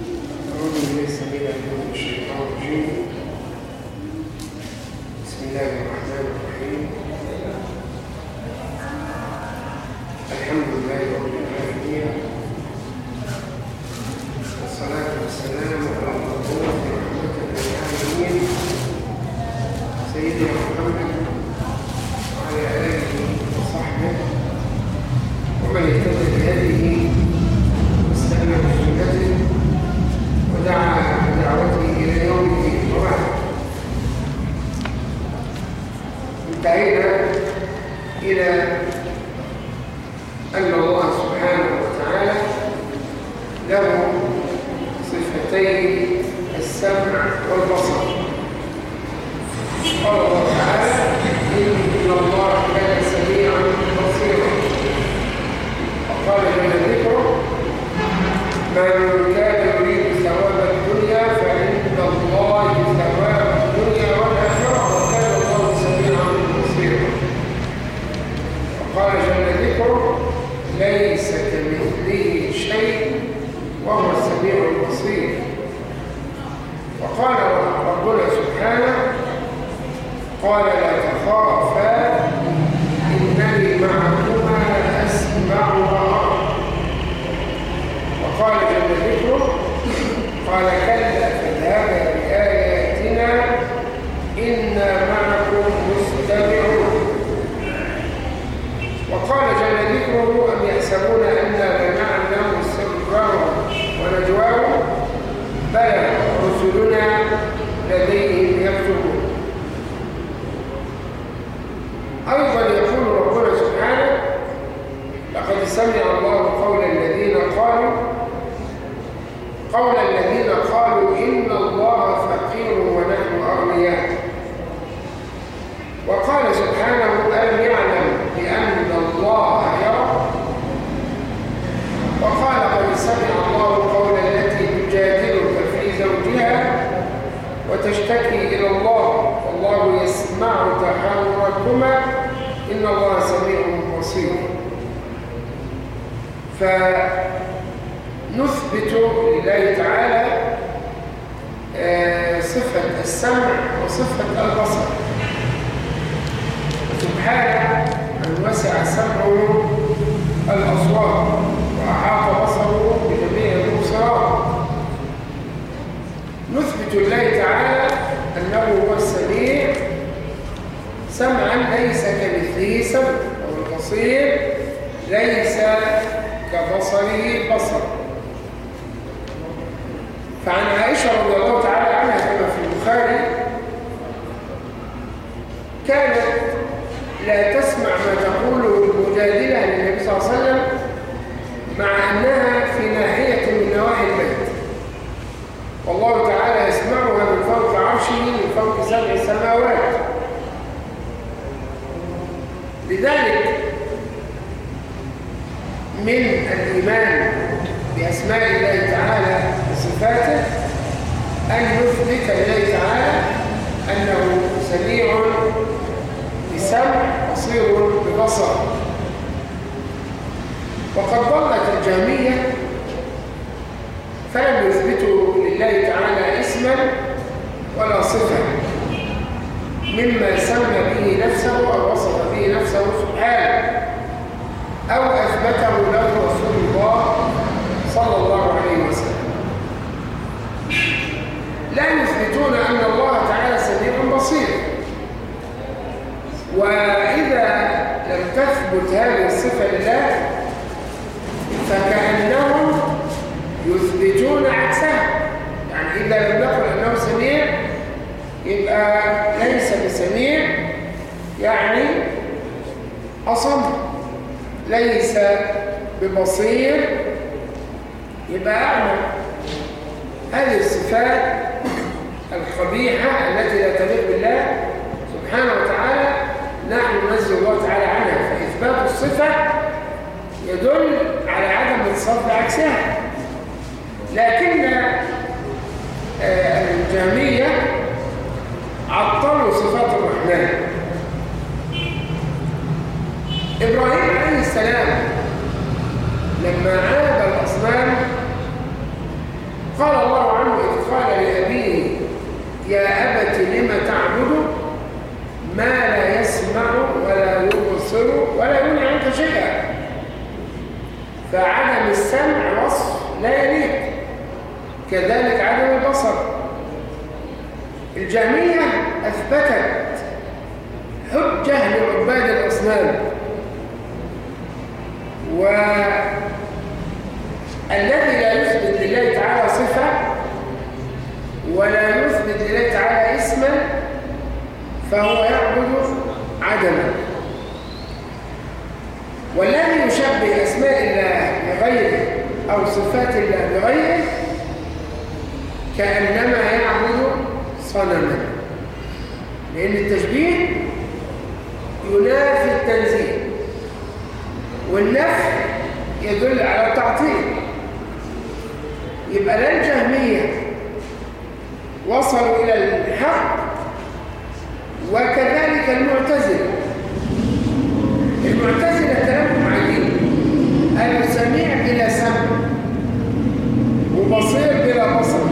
أعوذ بالله السميع العليم من الشيطان الرجيم الأصوات وأحاط بصره بجميع المبصرات نثبت لله تعالى أنه هو السميع. سمعا ليس كمثله سمع والبصير ليس كبصره بصر. فعن عائشة رضي الله تعالى عنها كما في البخاري كانت لا تسمع ما تقوله المجادلة للنبي صلى الله عليه وسلم مع أنها في ناحية من نواحي البيت والله تعالى يسمعها من فوق عرشه من فوق سبع سماوات. لذلك من الإيمان بأسماء الله تعالى وصفاته أن نثبت لله تعالى أنه سميع بسمع بصير ببصر. وقد ضلت الجهمية فلم يثبتوا لله تعالى اسما ولا صفة مما سمى به نفسه أو وصف به نفسه سبحانه أو أثبته له رسول الله صلى الله عليه وسلم. لا يثبتون أن الله تعالى سميع بصير. وإذا لم تثبت هذه الصفة لله فكأنهم يثبتون عكسها يعني إذا لم نقل أنه سميع يبقى ليس بسميع يعني أصم. ليس ببصير يبقى أعمى. هذه الصفات القبيحة التي لا تليق بالله سبحانه وتعالى نحن ننزل الله تعالى عنها. فإثبات الصفة يدل على عدم الصف عكسها. لكن الجهمية عطلوا صفات الرحمن. إبراهيم عليه السلام لما عاب الأصنام قال يا أبت لم تعبد؟ ما لا يسمع ولا يبصر ولا يغني عنك شيئا. فعدم السمع وصف لا يليق. كذلك عدم البصر. الجهمية أثبتت حجة لعباد الأصنام. والذي لا يثبت لله تعالى صفة ولا يثبت لله تعالى اسما فهو يعبد عدما. والذي يشبه أسماء الله بغيره أو صفات الله بغيره كأنما يعبد صنما. لأن التشبيه ينافي التنزيل والنفي يدل على التعطيل. يبقى لا الجهمية وصلوا إلى الحق وكذلك المعتزلة. المعتزلة كلامهم عجيب قالوا سميع بلا سمع وبصير بلا بصر.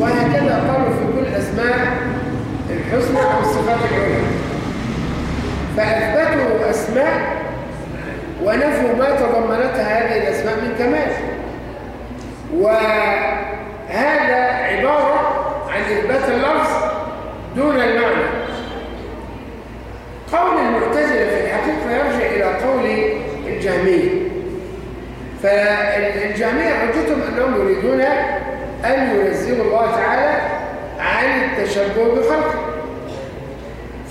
وهكذا قالوا في كل أسماء الحسنى أو الصفات العلى فأثبتوا أسماء ونفوا ما تضمنتها هذه الأسماء من كمال. وهذا عبارة عن إثبات اللفظ دون المعنى. قول المعتزلة في الحقيقة يرجع إلى قول الجهمية. فالجهمية حجتهم أنهم يريدون أن ينزلوا الله تعالى عن التشبه بخلقه.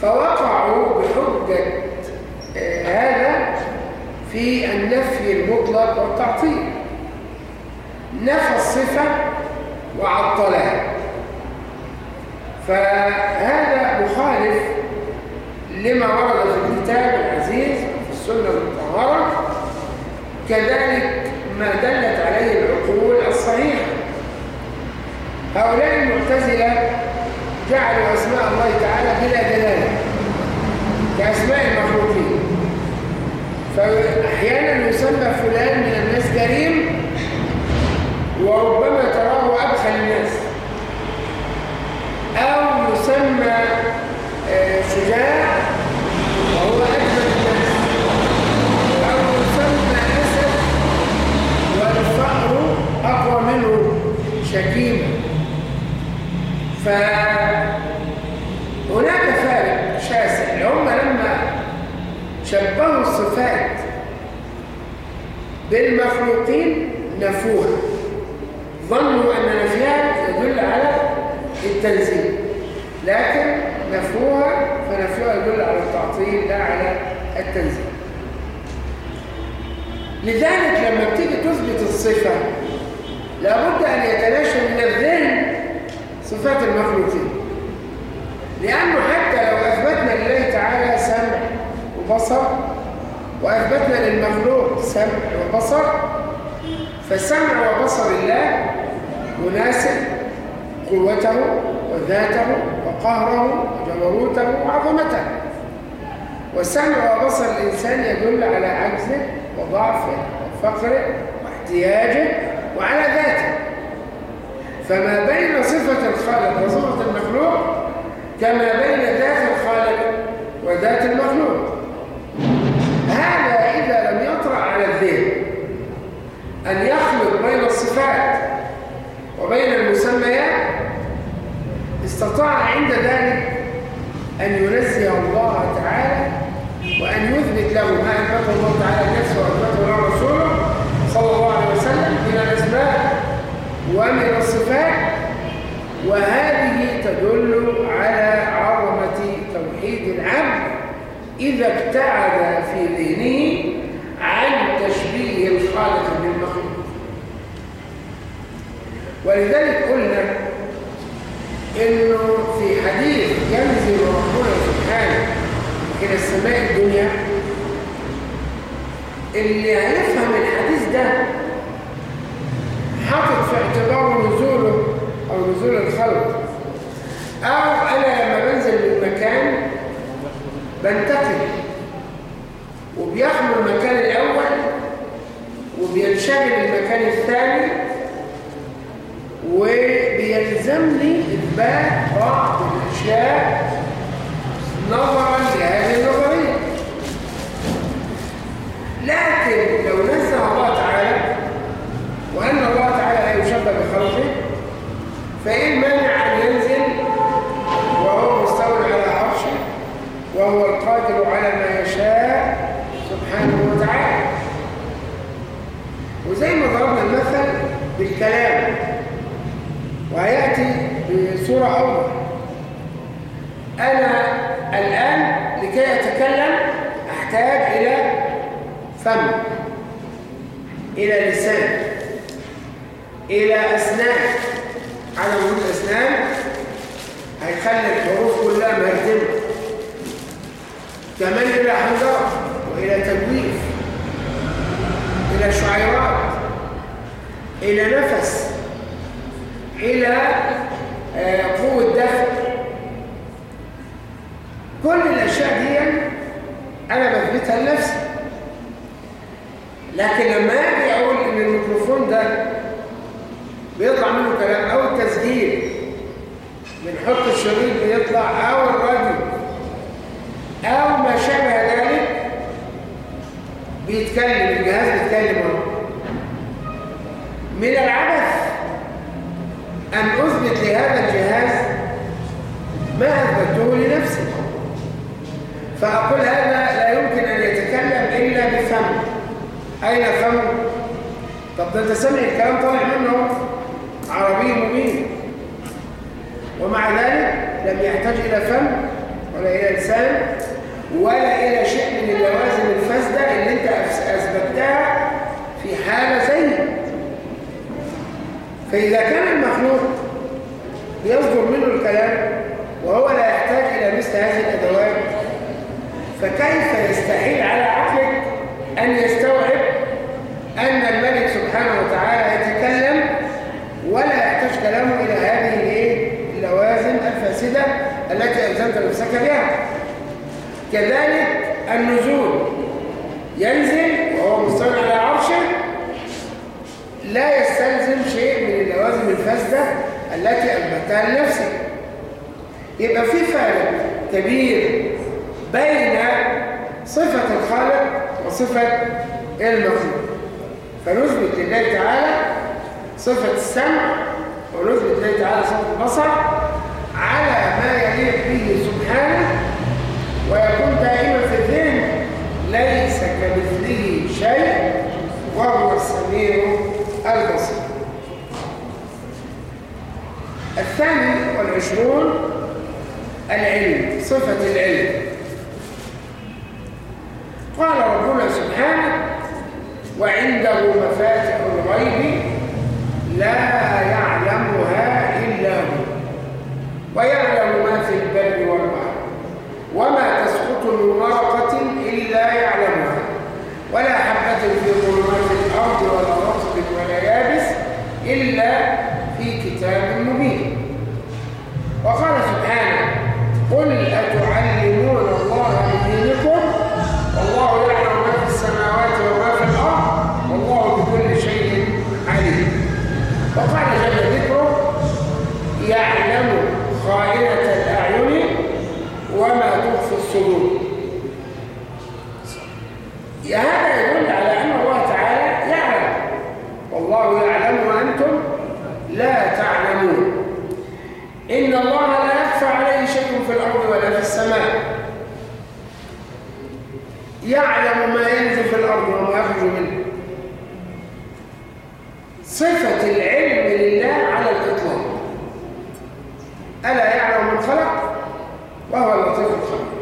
فوقعوا بحجة آه، هذا في النفي المطلق والتعطيل. نفى الصفة وعطلها. فهذا مخالف لما ورد في الكتاب العزيز في السنة المطهرة كذلك ما دلت عليه العقول الصحيحة. هؤلاء المعتزلة جعلوا أسماء الله تعالى بلا دلالة كأسماء المخلوقين. فأحيانا يسمى فلان من الناس كريم وربما تراه أبخل الناس أو يسمى شجاع وهو أجمل الناس أو يسمى أسد والفأر أقوى منه شكيما فهناك فارق شاسع هم لما شبهوا الصفات بالمخلوقين نفوها ظنوا أن نفيها يدل على التنزيل. لكن نفوها فنفوها يدل على التعطيل لا على التنزيل. لذلك لما بتيجي تثبت الصفة لابد أن يتلاشى من الذهن صفات المخلوقين. لأنه حتى لو أثبتنا لله تعالى سمع وبصر وأثبتنا للمخلوق سمع وبصر فسمع وبصر الله مناسب قوته وذاته وقهره وجبروته وعظمته. وسمع وبصر الإنسان يدل على عجزه وضعفه وفقره واحتياجه وعلى ذاته. فما بين صفة الخالق وصفة المخلوق كما بين ذات الخالق وذات المخلوق. هذا إذا لم يطرأ على الذهن أن يخلط بين الصفات وبين المسميات استطاع عند ذلك أن ينزه الله تعالى وأن يثبت له ما أثبته الله تعالى لنفسه وأثبته له رسوله صلى الله عليه وسلم من الأسماء ومن الصفات وهذه تدل على عظمة توحيد العبد إذا ابتعد في ذهنه عن تشبيه الخالق بالمخلوق. ولذلك قلنا إنه في حديث ينزل ربنا سبحانه إلى السماء الدنيا اللي هيفهم الحديث ده حاطط في اعتباره نزوله أو نزول الخلق. أو أنا لما بنزل من مكان بنتقل وبيخلو المكان الأول وبينشغل المكان الثاني وبينزل يلزمني إثبات بعض الأشياء نظرا لهذه النظرية. لكن لو نزه الله تعالى وأن الله تعالى لا يشبه بخلقه فإن مانع أن ينزل وهو مستوى على عرشه وهو القادر على ما يشاء سبحانه وتعالى. وزي ما ضربنا المثل بالكلام وهيأتي بصورة أوضح أنا الآن لكي أتكلم أحتاج إلى فم إلى لسان إلى أسنان. على وجود أسنان هيخلي الحروف كلها مهدمة. كمان إلى حنجرة وإلى تجويف إلى شعيرات إلى نفس. إلى آه، قوة دفع. كل الأشياء دي أنا بثبتها لنفسي. لكن لما أجي أقول إن الميكروفون ده بيطلع منه كلام أو التسجيل بنحط الشريط بيطلع أو الراديو أو ما شابه ذلك بيتكلم الجهاز بيتكلم من العبث أن أثبت لهذا الجهاز ما أثبته لنفسي. فأقول هذا لا يمكن أن يتكلم إلا بفم. أين فم؟ طب ده أنت سمع الكلام طالع منه. عربي مبين. ومع ذلك لم يحتاج إلى فم ولا إلى لسان ولا إلى شيء من اللوازم الفاسدة اللي أنت أثبتها في حالة زي فإذا كان المخلوق يصدر منه الكلام وهو لا يحتاج إلى مثل هذه الأدوات فكيف يستحيل على عقلك أن يستوعب أن الملك سبحانه وتعالى يتكلم ولا يحتاج كلامه إلى هذه اللوازم الفاسدة التي ألزمت نفسك بها. كذلك النزول ينزل وهو مستوى على عرشه لا يستلزم شيء اللوازم الفاسدة التي أثبتها لنفسك يبقى في فرق كبير بين صفة الخالق وصفة المخلوق. فنثبت لله تعالى صفة السمع ونثبت لله تعالى صفة البصر على ما يليق به سبحانه ويكون دائما في الذهن ليس كمثله شيء وهو السميع البصير الثاني والعشرون العلم صفة العلم. قال ربنا سبحانه وعنده مفاتح الغيب لا يعلمها إلا هو ويعلم ما في البر والبحر وما تسقط من ورقة إلا يعلمها ولا حبة في ظلمات الأرض ولا رطب ولا يابس إلا في كتاب مبين وقال سبحانه قل أتعلمون الله بدينكم والله يعلم ما في السماوات وما في الأرض والله بكل شيء عليم وقال جل ذكره يعلم خائنة الأعين وما تخفي الصدور هذا يدل على أن الله تعالى يعلم والله يعلم وأنتم لا تعلمون إن الله لا يخفى عليه شيء في الأرض ولا في السماء. يعلم ما ينزل في الأرض وما يخرج منه. صفة العلم لله على الإطلاق. ألا يعلم من خلق؟ وهو اللطيف الخلق.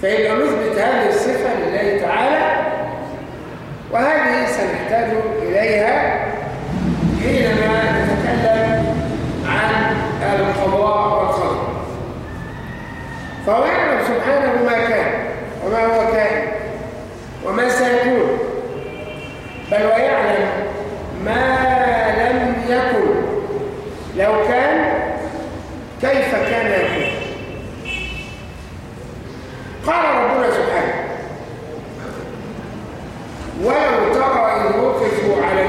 فيبقى نثبت هذه الصفة لله تعالى وهذه سنحتاج إليها حينما نتكلم فهو يعلم سبحانه ما كان وما هو كائن وما سيكون بل ويعلم ما لم يكن لو كان كيف كان يكون قال ربنا سبحانه ولو ترى إذ وقفوا على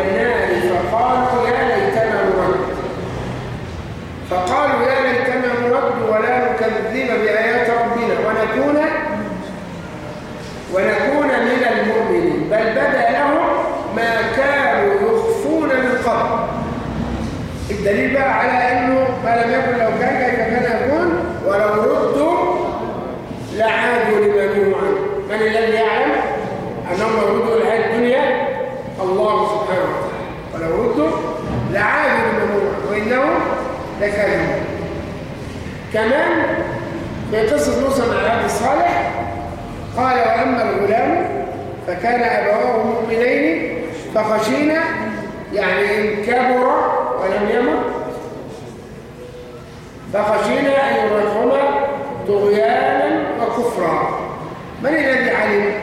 الدليل بقى على انه ما لم يكن لو كان كيف كان يكون ولو ردوا لعادوا لما نهوا عنه من الذي يعلم انهم لو ردوا لهذه الدنيا الله سبحانه وتعالى ولو ردوا لعادوا لما نهوا عنه وانهم لكاذبون كمان في قصه موسى مع العبد الصالح. قال وأما الغلام فكان أبواه مؤمنين فخشينا يعني إن كبر ولم يمت فخشينا أن يرهقهما طغيانا وكفرا. من الذي علم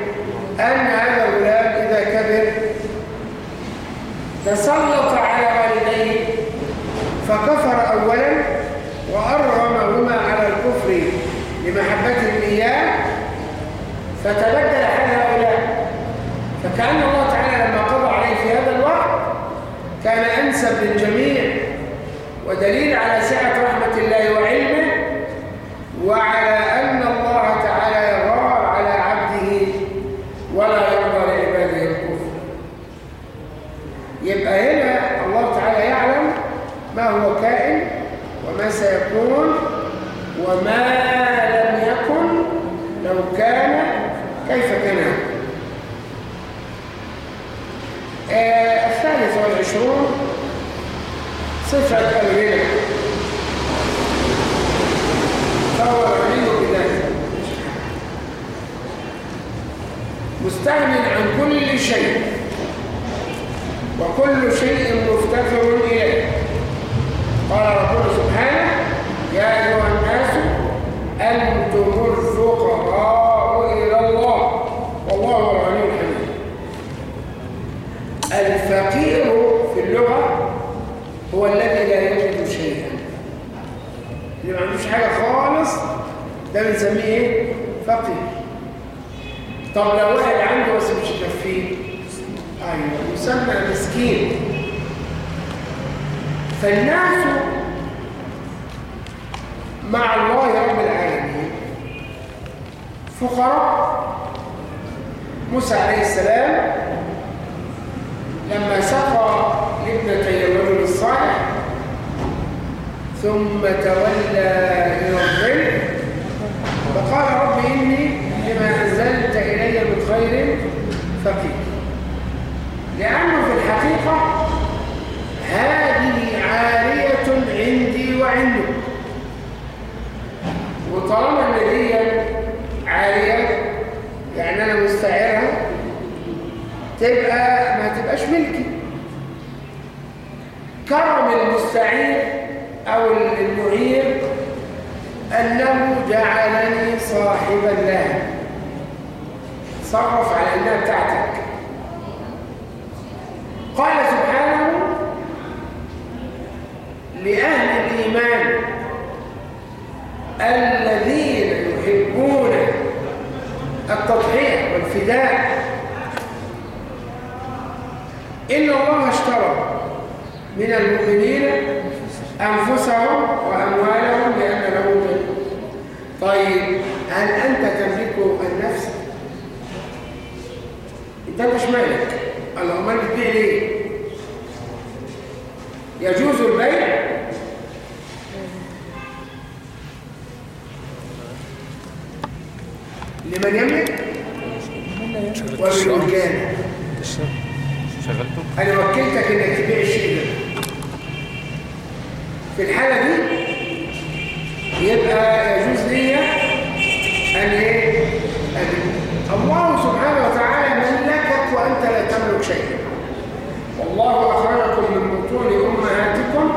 أن هذا الغلام إذا كبر؟ تسلط والديه فكفر أولا وأرغمهما على الكفر لمحبتهم إياه فتبدل حال هؤلاء. فكأن الله تعالى لما قضى عليه في هذا الوقت كان أنسب للجميع ودليل على سعة رحمة الله وعلمه وعلى أن الله تعالى يغار على عبده ولا يرضى لعباده الكفر يبقى هنا الله تعالى يعلم ما هو كائن وما سيكون وما لم يكن لو كان كيف كان. آه الثالث والعشرون صفة الغنى. فهو غني بذاته مستغن عن كل شيء. وكل شيء مفتقر إليه. قال ربنا سبحانه يا أيها الناس أنتم الفقراء إلى الله. والله الغني الحميد. الفقير في اللغة هو الذي لا يجد شيئا. اللي ما عندوش حاجة خالص. ده بنسميه إيه؟ فقير. طب لو واحد عنده بس مش يكفيه. أيوه يسمى مسكين. فالناس مع الله رب العالمين. فقراء موسى عليه السلام لما سقى لابنتي الرجل الصالح ثم تولى إلى الظل فقال رب إني لما أنزلت إلي من خير فقير. لأنه في الحقيقة هذه عارية عندي وعندك وطالما ان دي عارية يعني أنا مستعيرها تبقى ما تبقاش ملكي. كرم المستعير أو المعير أنه جعلني صاحبا لها صرف على أنها بتاعتك. قال سبحانه لأهل الإيمان الذين يحبون التضحية والفداء إن الله اشترى من المؤمنين أنفسهم وأموالهم لأن لهم طيب هل أنت تملك النفس؟ أنت مش مالك اللهم بتبيع ليه؟ يجوز البيع شغلته أنا وكلتك إنك تبيع الشيء ده. في الحالة دي يبقى يجوز لي أن إيه. الله سبحانه وتعالى ملكك وأنت لا تملك شيئا والله أخرجكم من بطون أمهاتكم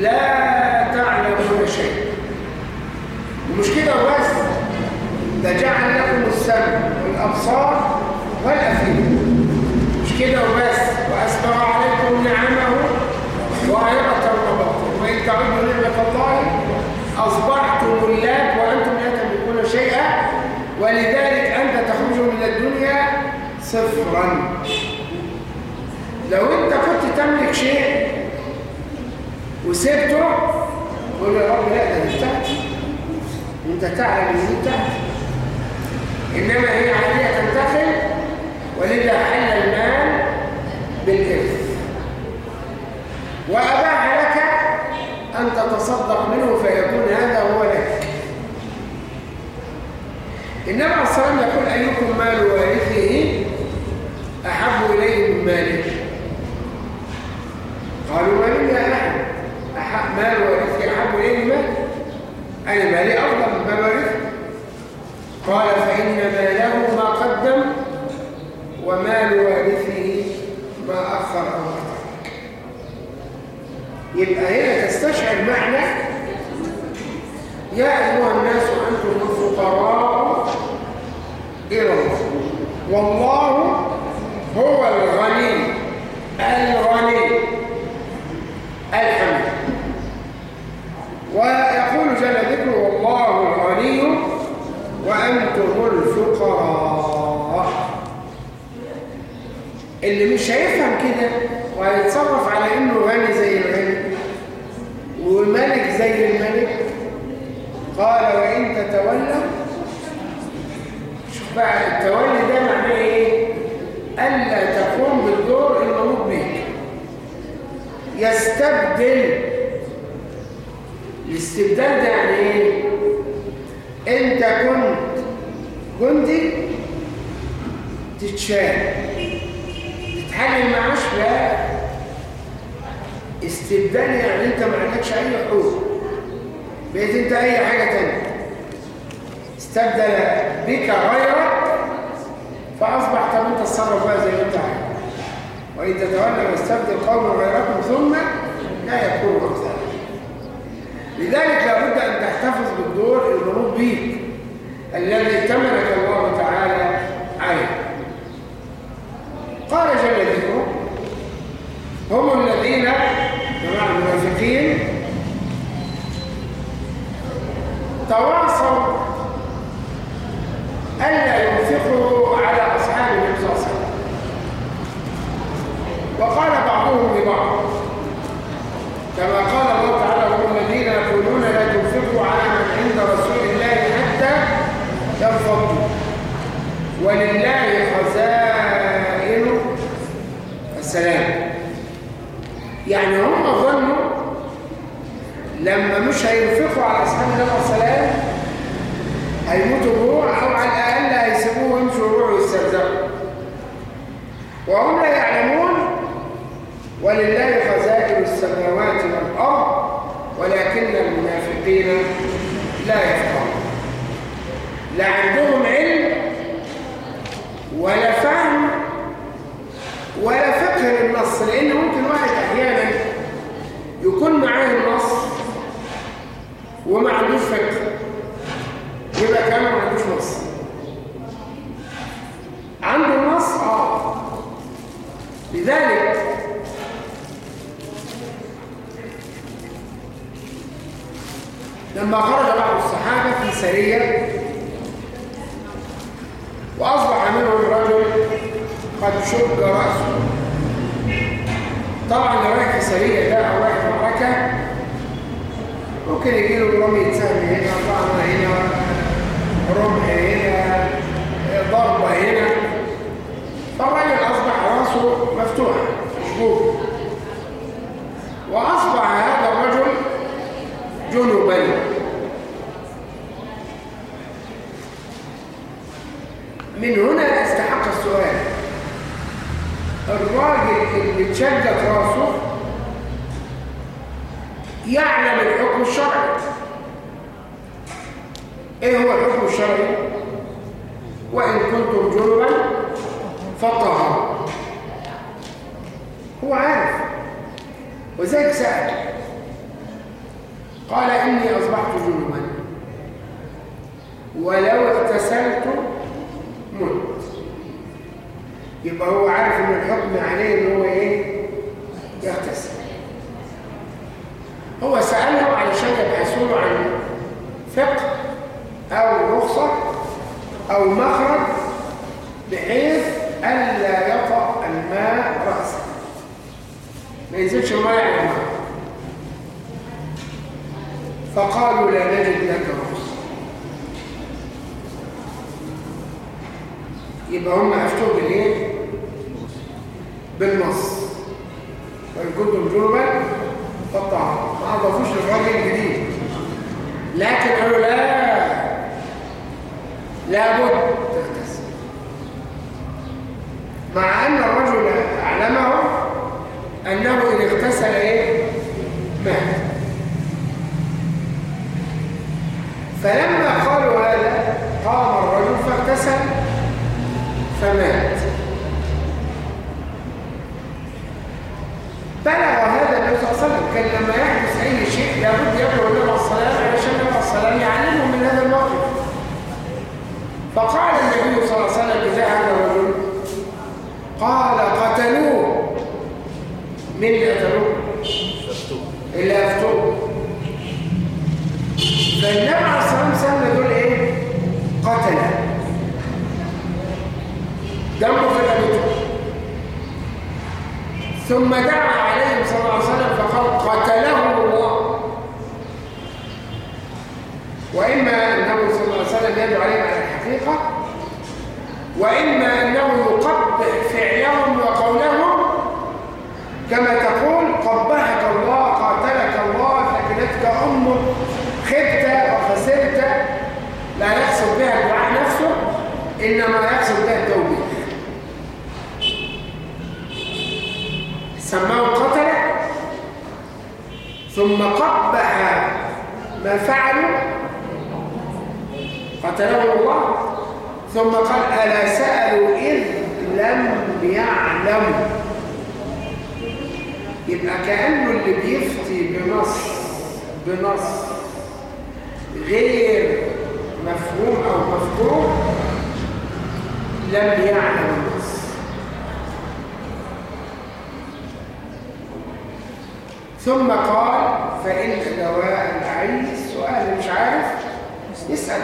لا تعلمون شيئا ومش كده وبس ده جعل لكم السمع والأبصار والأفئدة. مش كده وبس؟ واسبغ عليكم نعمه ظاهرة وباطنة. وإن تعدوا نعمة الله أصبحتم ملاك وأنتم لا تملكون شيئا. ولذلك أنت تخرج من الدنيا صفرا. لو أنت كنت تملك شيء وسبته تقول يا رب لا ده بتاعتي أنت تعلم ان دي بتاعتي إنما هي عادية تنتقل ولذا حل المال بالإرث. وأباح لك أن تتصدق منه فيكون هذا هو لك. عليه الصلاة يقول أيكم مال وارثه أحب إليه من ماله. قالوا ومن يا أحد مال وارثه أحب إليه من ماله. أنا مالي أفضل من مال وارثه؟ قال فإن ماله ما قدم ومال وارثه ما أخر أو أخر يبقى هنا تستشعر معنى يا أيها الناس أنتم الفقراء إلى الله. والله هو الغني الغني الحمد ويقول جل ذكره والله الغني وأنتم الفقراء. اللي مش هيفهم كده وهيتصرف على إنه غني زي الغني. وملك زي الملك. قال وإن تتولى شوف بقى التولي ده معناه إيه؟ ألا تقوم بالدور المنوط بك يستبدل. الاستبدال ده يعني إيه؟ انت كنت جندي تتشال تتحل المعاش لا استبدال يعني أنت ما عندكش أي حقوق. بقيت أنت أي حاجة تانية. استبدل بك غيرك فاصبح طب أنت تصرف بقى زي ما أنت عايز. وإن تتولى واستبدل قوم غيركم ثم لا يكونوا امثالكم لذلك لابد أن تحتفظ المنوط بيك. الذي ائتمنك الله تعالى عليه قال جل ذكره هم الذين جماعة المنافقين تواصوا ألا ينفقوا على أصحاب وسلم. وقال بعضهم لبعض كما قال الله تعالى هم الذين يقولون لا تنفقوا على من عند رسول الله حتى ينفضوا ولله خزائن السلام. يعني هم ظنوا لما مش هينفقوا على أصحاب النبي السلام هيموتوا جوع أو على الأقل هيسيبوه ويمشوا ويروحوا يسترزقوا وهم لا يعلمون ولله خزائن السماوات والأرض ولكن المنافقين لا يفقهون. لا عندهم علم ولا فهم ولا فقه للنص لأن ممكن واحد أحيانا يكون معاه النص وما عندوش فقه يبقى كمان ما عندوش نص عنده النص آه لذلك لما خرج بعض الصحابة في سرية وأصبح منهم رجل قد شق رأسه. طبعا لو رايح في سرية ده أو رايح معركه ممكن يجي له رمية سهم هنا طعنة هنا رمح هنا ضربة هنا. فالراجل أصبح رأسه مفتوحة مشبوك وأصبح هذا الرجل جنوبا من هنا استحق السؤال. الراجل اللي اتشدت راسه يعلم الحكم الشرعي. إيه هو الحكم الشرعي؟ وإن كنتم جنبا فطهروا. هو عارف. وذلك سأل قال إني أصبحت جنبا ولو اغتسلت مت يبقى هو عارف إن الحكم عليه إن هو إيه؟ يغتسل. هو سألهم علشان يبحثوا عن فقه أو رخصة أو مخرج بحيث ألا يطأ الماء رأسه. ما ينزلش الماء على الماء. فقالوا لا نجد لك رخصة. يبقى هم أفتوا بالإيه؟ بالنص. وإن كنتم جنبا فالطعام ما أضافوش للراجل الجديد. لكن قالوا لا. لابد تغتسل مع أن الرجل أعلمه أنه إن اغتسل إيه؟ مات. فلما قالوا هذا قام الرجل فاغتسل. فمات بلغ هذا النبي صلى الله عليه وسلم كان لما يحدث أي شيء لابد يدعو النبي الصلاة علشان النبي الصلاة يعلمه من هذا الموقف. فقال النبي صلى الله عليه وسلم لذا الرجل قال قتلوه. من قتلوه؟ اللي أفتوه. فالنبي عليه الصلاة والسلام يقول إيه؟ قتل دمه في رقبته ثم دعا عليهم صلى الله عليه وسلم فقال قتله الله. وإما أنه صلى الله عليه وسلم يدعو عليهم على الحقيقة وإما أنه يقبح فعلهم وقولهم كما تقول قبحك الله قاتلك الله ثكلتك أمك خبت وخسرت. لا يقصد بها الدعاء نفسه إنما يقصد بها سماه قتل ثم قبح ما فعلوا قتله الله ثم قال ألا سألوا إذ لم يعلموا؟ يبقى كأنه اللي بيفتي بنص بنص غير مفهوم أو مفهوم لم يعلم النص ثم قال فإن دواء العين السؤال مش عارف يسأل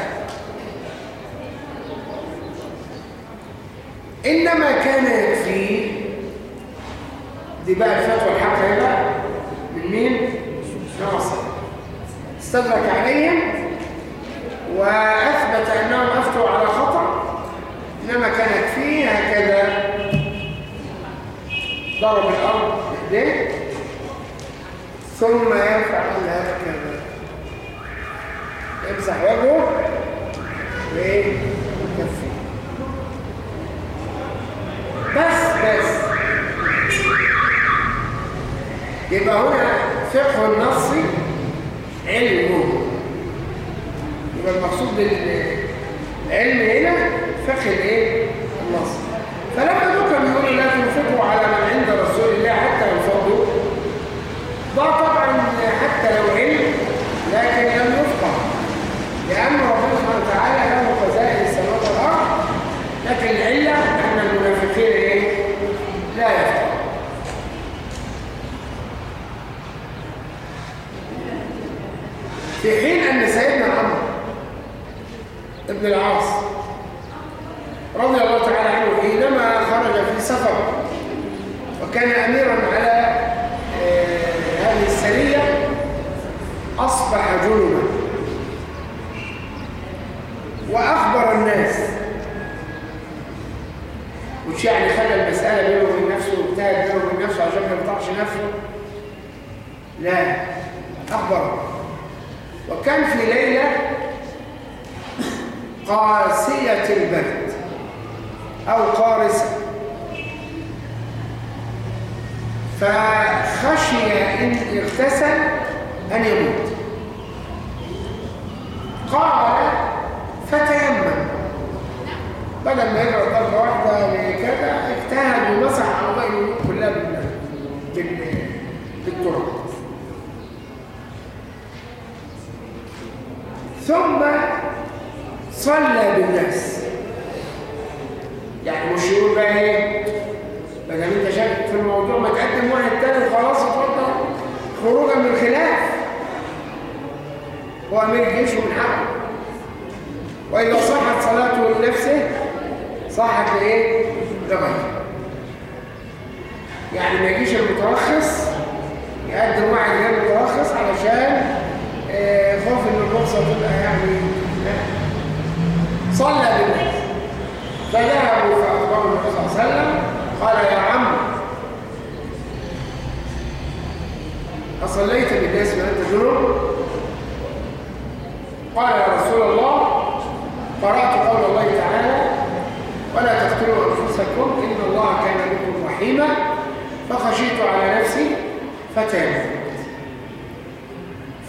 إنما كان يكفي دي بقى الفتوى الحق هنا من مين؟ ناصر. استدرك عليهم وأثبت أنهم أفتوا على خطأ. إنما كان يكفيه هكذا ضرب الأرض بيديه ثم يرفع هكذا يمسح وجهه ويكفيه بس بس. يبقى هنا فقه النص علمه يبقى المقصود بالعلم هنا فقه الإيه؟ النص. فلما ذكر بيقول لا تنفقوا على من عند رسول الله حتى ينفضوا ده طبعا حتى لو علم لكن لم يفقه لأن ربنا سبحانه وتعالى له خزائن السماوات والأرض لكن العلة أن المنافقين إيه؟ لا يفقه في حين أن سيدنا عمرو ابن العاص رضي الله تعالى عنه حينما خرج في سفر وكان أميرا على هذه السرية أصبح جنبا. وأخبر الناس. مش يعني خلى المسألة بينه وبين نفسه واجتهد بينه وبين نفسه عشان ما يقطعش نفسه؟ لا أخبر وكان في ليلة قاسية البرد أو قارسة فخشي إن اغتسل أن يموت. قال فتيمم. بدل ما يقرأ ضربة واحدة لكذا اجتهد ومسح أعضاء الوجود كلها بالتراب. ثم صلى بالناس. يعني مش يقول بقى إيه؟ ما انت شاكك في الموضوع ما تقدم واحد تاني وخلاص اتفضل. خروجا من الخلاف. هو أمير الجيش ومن حقه. واذا صحت صلاته لنفسه صحت لإيه؟ لغيره. يعني ما يجيش المترخص يقدم واحد غير مترخص علشان آه خوف إن الرخصة تبقى يعني صلى بالناس فذهبوا فأخبروا النبي صلى الله عليه وسلم قال يا عم أصليت بالناس وأنت جنوب قال يا رسول الله قرأت قول الله تعالى ولا تقتلوا أنفسكم إن الله كان بكم رحيما فخشيت على نفسي فتاب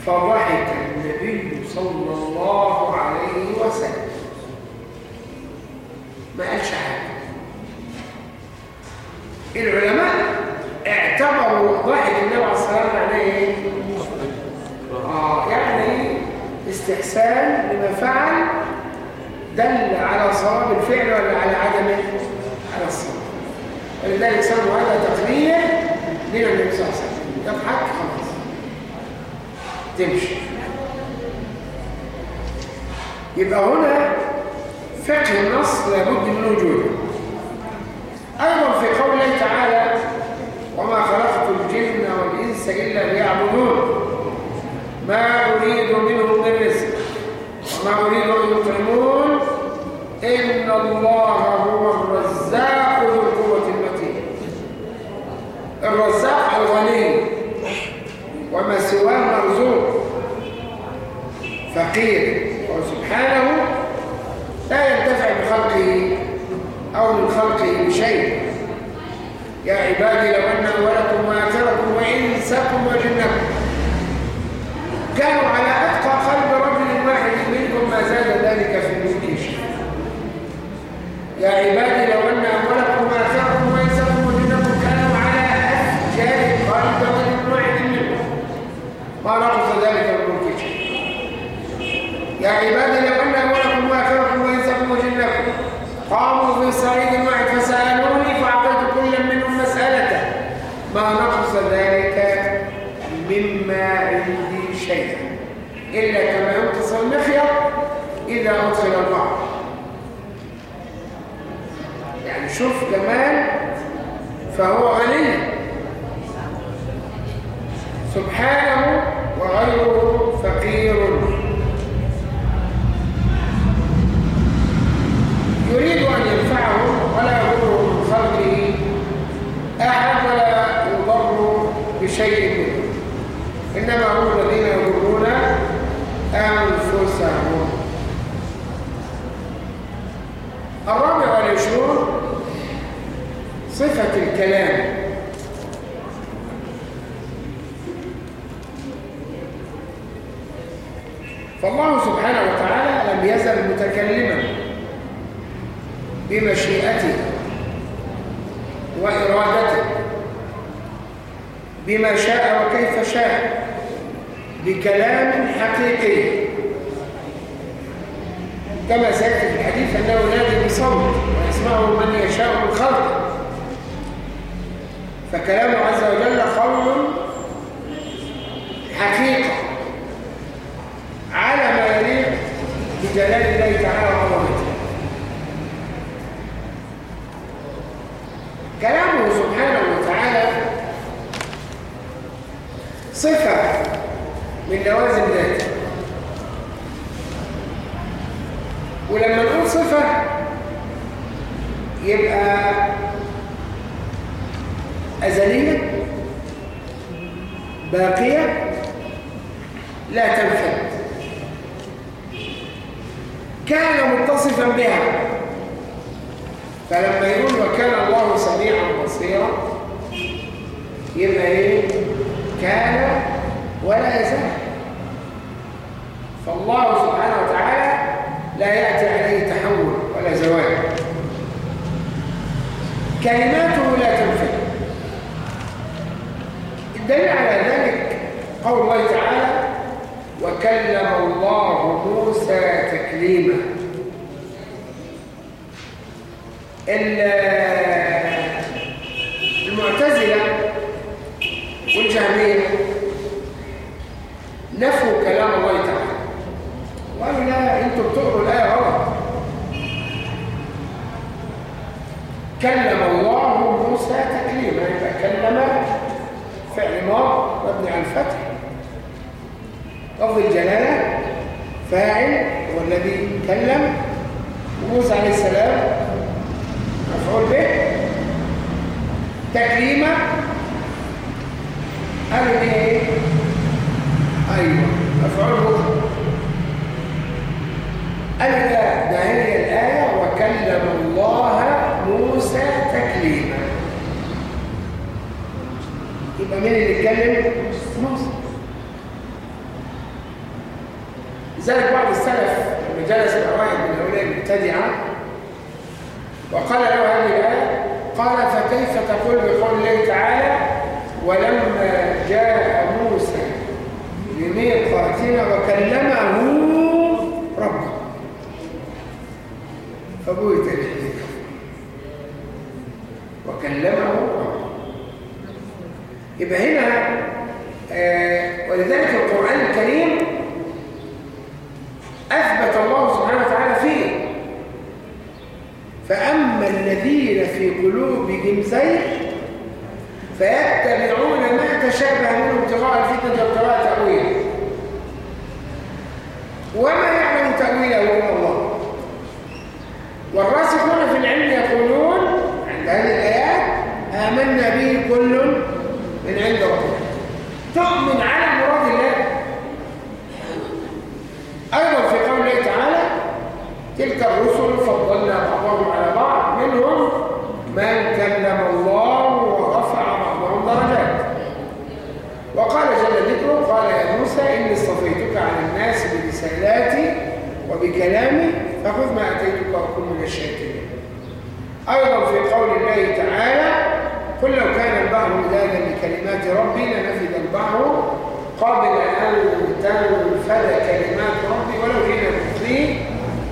فضحك النبي صلى الله عليه وسلم. ما قالش حاجة. العلماء اعتبروا ضحك النبي عليه الصلاة والسلام معناه إيه؟ آه يعني استحسان لما فعل دل على صواب الفعل ولا على عدمه؟ على الصواب ولذلك سموا هذا تقرير للنبي صلى الله عليه وسلم يضحك خلاص تمشي يبقى هنا فقه النص لابد من وجوده أيضا في قول الله تعالى وما خلقت الجن والإنس إلا ليعبدون ما أريد منهم من رزق وما أريد أن يطعمون إن الله هو الرزاق ذو القوة المتين. الرزاق الغني وما سواه مرزوق فقير وسبحانه لا ينتفع بخلقه. أو من خلقه بشيء يا عبادي لو أن أولكم وآخركم وإنسكم وجنكم كانوا على أتقى قلب رجل واحد منكم ما زاد ذلك في شيء. يا عبادي لو أن أولكم وآخركم وإنسكم وجنكم كانوا على أفجار قلب رجل واحد منكم. ما نقص ذلك شيء. يا عبادي لو أن أولكم وآخركم وإنسكم وجنكم قاموا في صعيد واحد فسألوني فأعطيت كل منهم مسألته ما نقص ذلك مما عندي شيئا. إلا كما ينقص المخيط إذا أدخل البحر يعني شوف جمال فهو غني سبحانه وغيره فقير يريد أن ينفعهم ولا يضر من خلقه أحد ولا يضر بشيء منه إنما هم الذين يضرون أنفسهم الرابع والعشرون صفة الكلام. فالله سبحانه وتعالى لم يزل متكلما بمشيئته وإرادته بما شاء وكيف شاء بكلام حقيقي. كما سيأتي في الحديث أنه نادي بصوت ويسمعه من يشاء من خلقه. فكلامه عز وجل قول حقيقة. على ما يليق بجلال الله تعالى وعظمته كلامه سبحانه وتعالى صفة من لوازم ذاته. ولما نقول صفة يبقى أزلية باقية لا تنفد كان متصفا بها. فلما يقول وكان الله سميعا بصيرا يبقى إيه؟ كان ولا يزال. فالله سبحانه وتعالى لا يأتي عليه تحول ولا زوال كلماته لا تنفذ الدليل على ذلك قول الله تعالى وكلم الله موسى تكليما. المعتزلة والجهمية نفوا كلام الله تعالى. وقالوا لا أنتوا بتقروا الآية غلط. كلم الله موسى تكليما يبقى كلم فعل ماض مبني على الفتح. لفظ الجلالة فاعل هو الذي كلم. وموسى عليه السلام مفعول به. تكليما قالوا إيه أيوة مفعول مطلق قال لا ده هي الآية وكلم الله موسى تكليما مين اللي اتكلم؟ موسى لذلك بعض السلف لما جلس مع واحد من هؤلاء المبتدعة وقال له هذه الآية قال فكيف تقول بقول الله تعالى ولما جاء موسى لميقاتنا وكلمه ربه فبويت الحديث وكلمه ربه. يبقى هنا آه ولذلك القرآن الكريم أثبت الله سبحانه وتعالى فيه. فأما الذين في قلوبهم زيغ فيتبعون ما تشابه منه ابتغاء الفتنة وابتغاء تأويله. وما يعلم تأويله إلا الله. والراسخون في العلم يقولون عند هذه الآيات آمنا به كل من عند ربنا تؤمن على مراد الله أيضا في قول الله تعالى تلك الرسل فضلنا بعضهم على بعض منهم من كلم الله ورفع بعضهم درجات. وقال جل ذكره قال يا موسى إني اصطفيتك على الناس برسالاتي وبكلامي فخذ ما أتيتك وكن من الشاكرين. أيضا في قول الله تعالى قل لو كان البحر مدادا لكلمات ربي لنفد البحر قبل أن تنفذ كلمات ربي ولو جئنا بمثله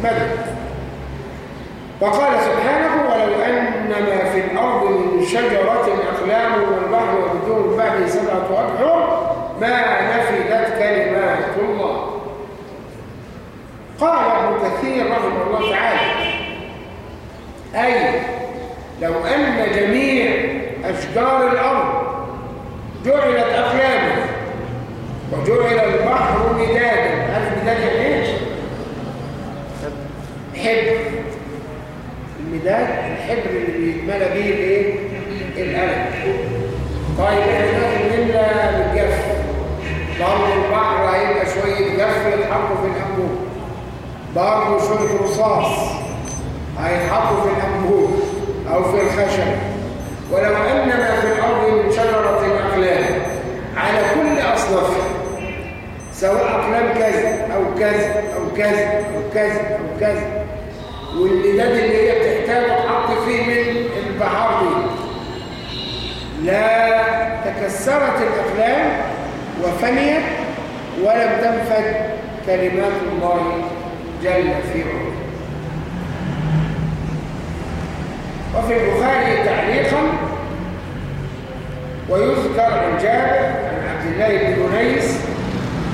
مدد وقال سبحانه ولو أن ما في الأرض من شجرة أقلام والبحر وبدون بعد سبعة أبحر. ما نفدت كلمات الله. قال ابن كثير رحمه الله تعالى أي لو أن جميع أشجار الأرض جعلت أقلاما وجعل البحر مدادا. عارف مداد يعني إيه؟ حبر المداد الحبر اللي بيتملى به الإيه؟ القلم طيب إحنا ناخد منا بالجف برضه البحر هيبقى شوية جف يتحطوا في الأنبوب. برضه شوية رصاص هيتحطوا في الأنبوب أو في الخشب. ولو ان ما في الأرض من شجرة اقلام على كل أصنافها سواء أقلام كذا أو كذا أو كذا أو كذا أو كذا والمداد اللي هي بتحتاج تحط فيه من البحار دي. لا تكسرت الأقلام وفنيت ولم تنفد كلمات الله جل في علاه وفي البخاري تعليقا ويذكر عن جابر عن عبد الله بن أنيس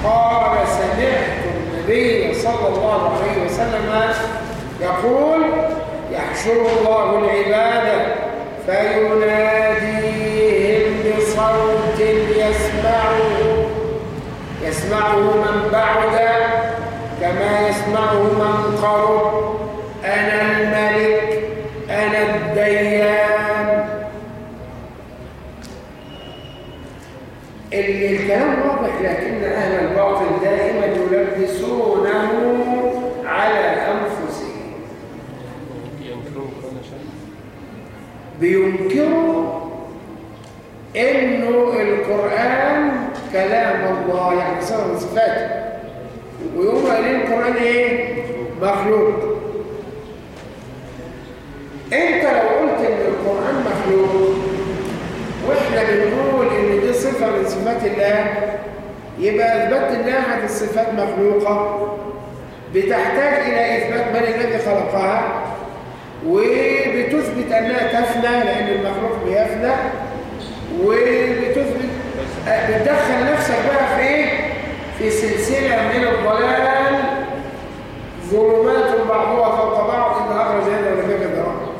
قال سمعت النبي صلى الله عليه وسلم يقول يحشر الله العباد فيناديهم بصوت يسمعه. يسمعه من بعد كما يسمعه من قرب. أنا الملك أنا الديان. اللي الكلام واضح لكن أهل الباطل دائما يلبسونه على أنفسهم ينكرون كل شيء بينكروا إنه القرآن كلام الله يعني من صفاته ويقولوا قايلين القرآن إيه؟ مخلوق. أنت لو قلت إن القرآن مخلوق وإحنا بنقول إن دي صفة من صفات الله يبقى إثبات إن أحد الصفات مخلوقة. بتحتاج إلى إثبات من الذي خلقها. وبتثبت أنها تفنى لأن المخلوق بيفنى. وبتثبت بتدخل نفسك بقى في إيه؟ في سلسلة من الضلال. ظلمات بعضها فوق بعض. إن أخرج هذا يجد رأى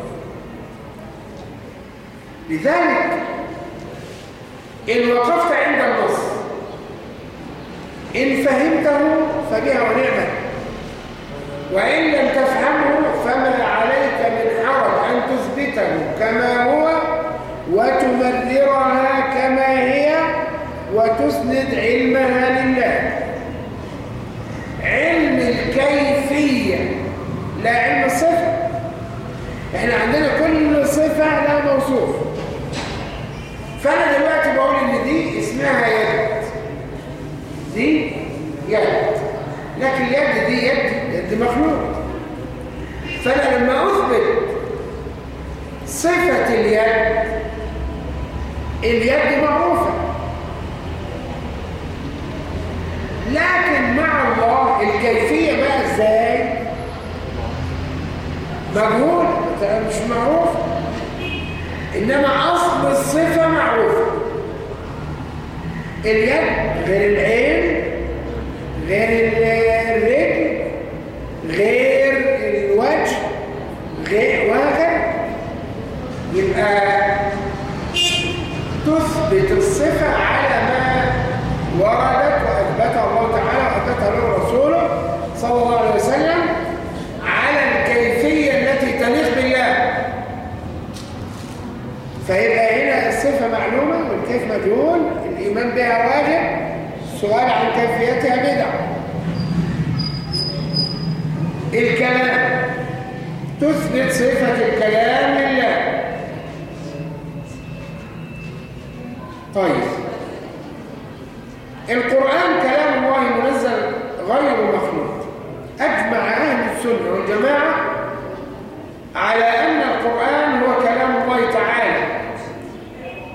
لذلك إن وقفت عند النص إن فهمته فبها ونعمة. وإن لم تفهمه فما عليك تثبته كما هو وتبررها كما هي وتسند علمها لله. علم الكيفية لا علم الصفة. إحنا عندنا كل صفة لها موصوف. فأنا دلوقتي بقول إن دي اسمها يد. دي يد. لكن يد دي يد يد مخلوق. فأنا لما أثبت صفة اليد. اليد معروفة. لكن مع الله الكيفية بقى إزاي؟ مجهول طيب مش معروفة إنما أصل الصفة معروفة. اليد غير العين غير الرجل غير الوجه غير وغير يبقى تثبت الصفة على ما وردت وأثبتها الله تعالى وأثبتها له رسوله صلى الله عليه وسلم على الكيفية التي تليق بالله. فيبقى هنا الصفة معلومة والكيف مجهول الإيمان بها واجب السؤال عن كيفيتها بدعة. الكلام تثبت صفة الكلام لله. طيب. القرآن كلام الله منزل غير مخلوق. أجمع أهل السنة والجماعة على أن القرآن هو كلام الله تعالى.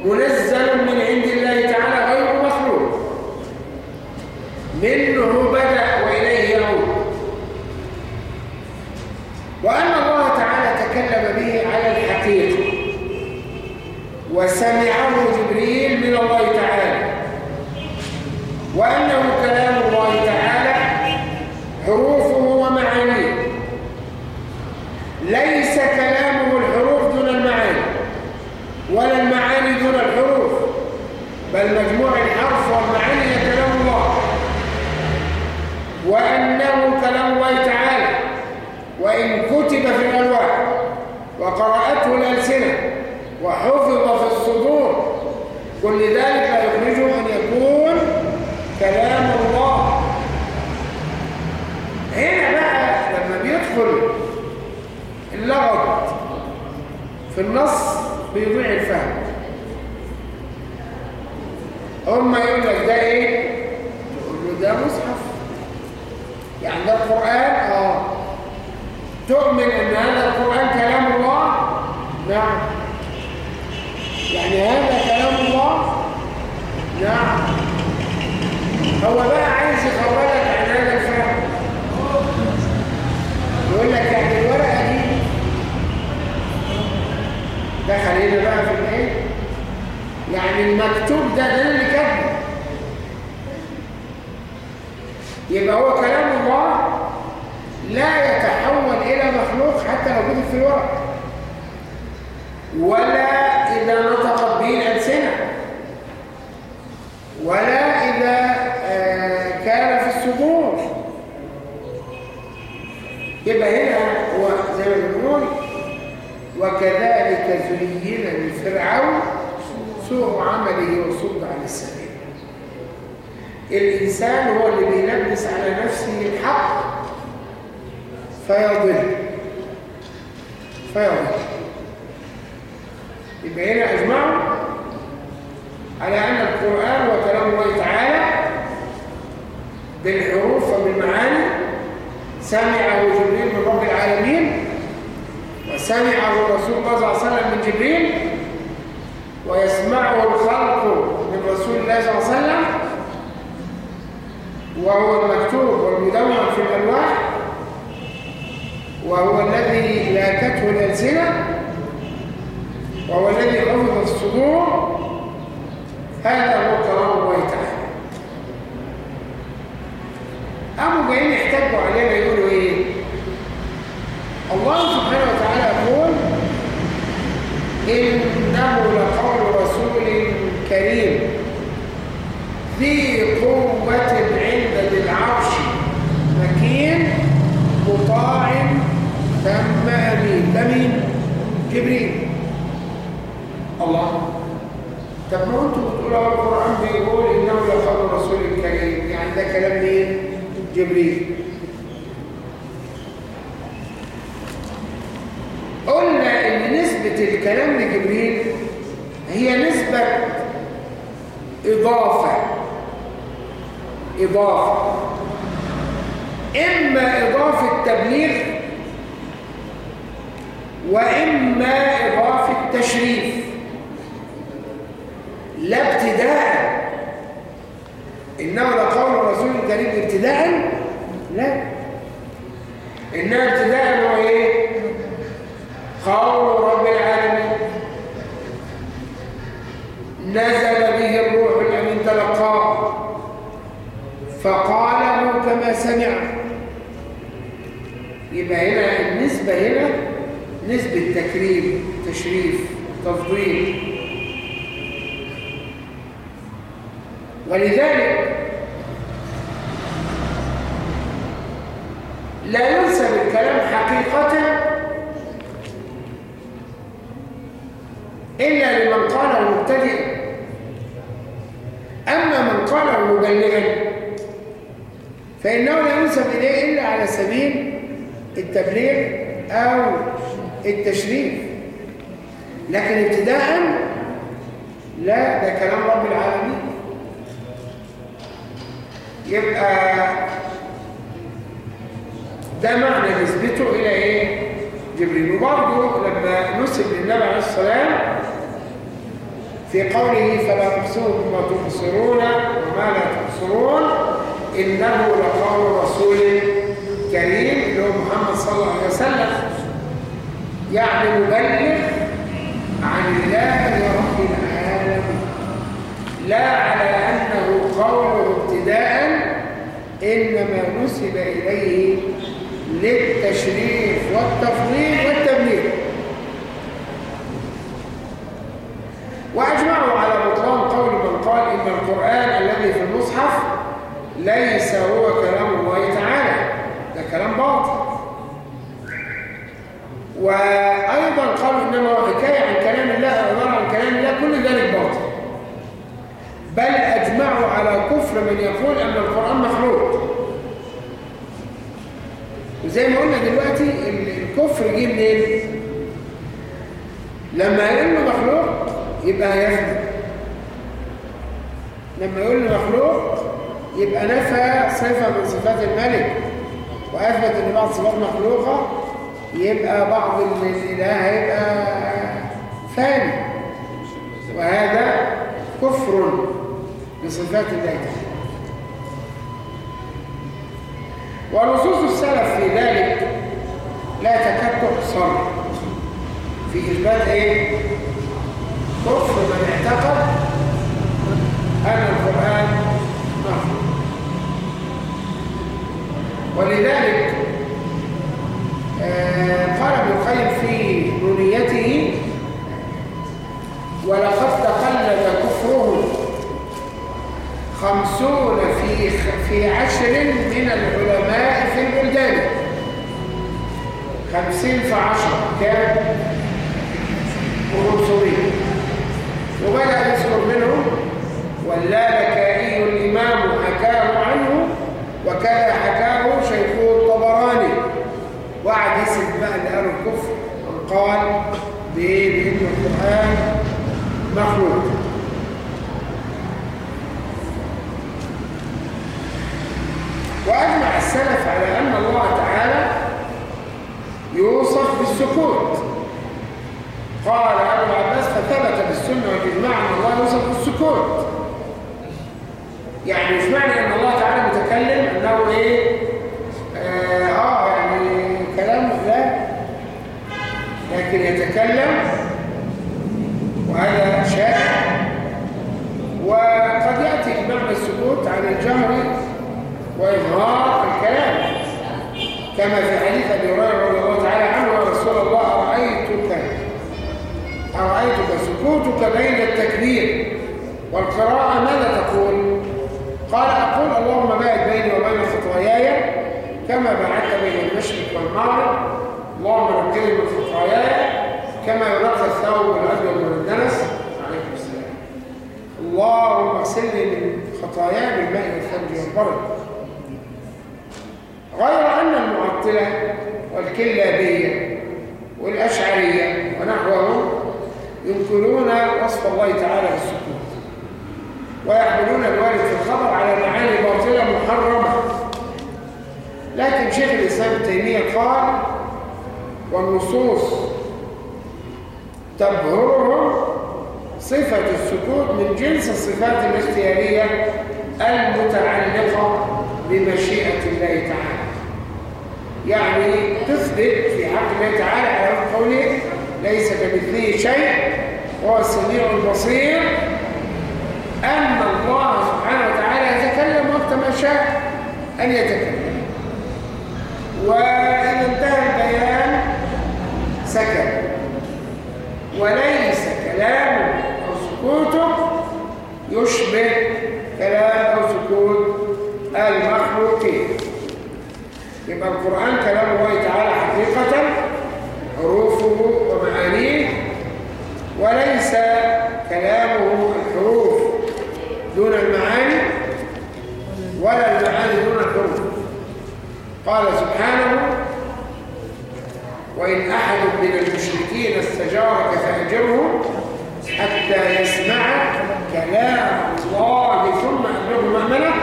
منزل من عند الله تعالى غير مخلوق. منه بدأ وإليه يعود. وأن الله تعالى تكلم به على الحقيقة. وسمعه جبريل من الله تعالى وأنه كلام الله تعالى حروفه ومعانيه. ليس كلامه الحروف دون المعاني ولا المعاني دون الحروف بل مجموع الحرف والمعاني هي كلام الله. وأنه كلام الله تعالى وإن كتب في الألواح وقرأته الألسنة وحفظ في الصدور كل ذلك لا يخرجه أن يكون كلام الله هنا بقى لما بيدخل اللغط في النص بيضيع الفهم. هم يقول لك ده إيه؟ تقول له ده مصحف. يعني ده القرآن آه. تؤمن إن هذا القرآن كلام الله؟ نعم. يعني هذا كلام الله؟ نعم. هو بقى عايز يخرجك عن هذا الفهم يقول لك يعني الورقة دي دخل هنا بقى في الايه يعني المكتوب ده ده اللي كاتبه يبقى هو كلام الله لا يتحول إلى مخلوق حتى لو كتب في الورق ولا إذا نطقت به الألسنة ولا إذا آه كان في الصدور يبقى هنا هو زي ما بنقول وكذلك زين لفرعون سوء عمله وصد عن السبيل الإنسان هو اللي بيلبس على نفسه الحق فيضل. فيضل. يبقى هنا أجمعوا على أن القرآن هو كلام الله تعالى بالحروف وبالمعاني سمعه جبريل من رب العالمين وسمعه رسول الله صلى الله عليه وسلم من جبريل ويسمعه الخلق من رسول الله صلى الله عليه وسلم وهو المكتوب والمدون في الألواح وهو الذي لاكته الألسنة وهو الذي حفظ الصدور. هذا هو كلام الله تعالى. قاموا جايين يحتجوا علينا يقولوا إيه؟ الله سبحانه وتعالى يقول إنه لقول رسول كريم ذي قوة عند ذي العرش مكين مطاع ثم أمين ده مين؟ جبريل. الله. طب ما أنتوا بتقولوا القرآن بيقول إنه لقول رسول كريم يعني ده كلام مين؟ جبريل. قلنا إن نسبة الكلام لجبريل هي نسبة إضافة. إضافة. إما إضافة تبليغ وإما إضافة تشريف. لا ابتداء. إنه لقول رسول كريم ابتداء لا. إنها ابتداء هو إيه؟ قول رب العالمين. نزل به الروح الأمين تلقاه فقاله كما سمع. يبقى هنا النسبة هنا نسبة تكريم تشريف تفضيل. ولذلك لا ينسب الكلام حقيقة إلا لمن قاله مبتدئا أما من قاله مبلغا فإنه لا ينسب إليه إلا على سبيل التبليغ أو التشريف. لكن ابتداء لا ده كلام رب العالمين. يبقى ده معنى نسبته إلى إيه؟ جبريل. وبرضه لما نسب للنبي عليه السلام في قوله فلا تبصروا بما تبصرون وما لا تبصرون إنه لقول رسول كريم اللي هو محمد صلى الله عليه وسلم. يعني مبلغ عن الله رب العالمين. لا على أنه قوله ابتداء إنما نسب إليه للتشريف والتفضيل والتبليغ. وأجمعوا على بطلان قول من قال إن القرآن الذي في المصحف ليس هو كلام الله تعالى. ده كلام باطل. وأيضا قالوا إنما هو حكاية عن كلام الله أو عن كلام الله كل ذلك باطل. بل أجمعوا على كفر من يقول أن القرآن مخلوق. وزي ما قلنا دلوقتي الكفر جه منين؟ لما يقول له مخلوق يبقى هيخدم لما يقول له مخلوق يبقى نفى صفة من صفات الملك وأثبت أن بعض صفات مخلوقة يبقى بعض الإله هيبقى فاني. وهذا كفر بصفات الله. تعالى ونصوص السلف في ذلك لا تكاد تحصر في إثبات إيه؟ كفر من اعتقد أن القرآن مخلوق ولذلك قال ابن القيم في نونيته ولقد تقلد كفره خمسون في في عشر من العلماء في البلدان خمسين في عشر كام؟ وخمسمية وبدأ يذكر منهم واللالكائي الإمام حكاه عنه وكان حكاه شيخه الطبراني وقعد يسد بقى اللي قالوا الكفر وقال بإن القرآن مخلوق. وأجمع السلف على أن الله تعالى يوصف بالسكوت. قال أبو العباس فثبت بالسنة والإجماع أن الله يوصف بالسكوت. يعني مش معنى أن الله تعالى متكلم أنه إيه؟ آه, آه يعني كلام لا لكن يتكلم وهذا شائع. وقد يأتي بمعنى السكوت عن الجهر وإظهار الكلام. كما في حديث أبي هريرة رضي الله تعالى عنه يا رسول الله أرأيتك؟ أرأيتك؟ سكوتك بين التكبير والقراءة ماذا تقول؟ قال أقول اللهم باعد بيني وبين خطاياي كما باعدت بين المشرق والمغرب نقني من خطاياي كما ينقى الثوب الأبيض من الدنس. عليكم السلام. اللهم اغسلني من خطاياي بالماء والثلج والبرد. غير أن المعطلة والكلابية والأشعرية ونحوهم ينكرون وصف الله تعالى بالسكوت ويحملون الوارد في الخبر على معاني باطلة محرمة. لكن شيخ الإسلام ابن تيمية قال والنصوص تبهرهم صفة السكوت من جنس الصفات الاختيارية المتعلقة بمشيئة الله تعالى. يعني تثبت في حق الله تعالى على قوله ليس كمثله شيء هو السميع البصير أن الله سبحانه وتعالى يتكلم وقت ما شاء أن يتكلم. وإذا انتهى البيان سكت وليس كلامه أو سكوته يشبه كلام أو سكوت المخلوقين. يبقى القرآن كلام الله تعالى حقيقة حروفه ومعانيه. وليس كلامه الحروف دون المعاني ولا المعاني دون الحروف. قال سبحانه وإن أحد من المشركين استجارك فأجره حتى يسمع كلام الله ثم أبلغه مأمنه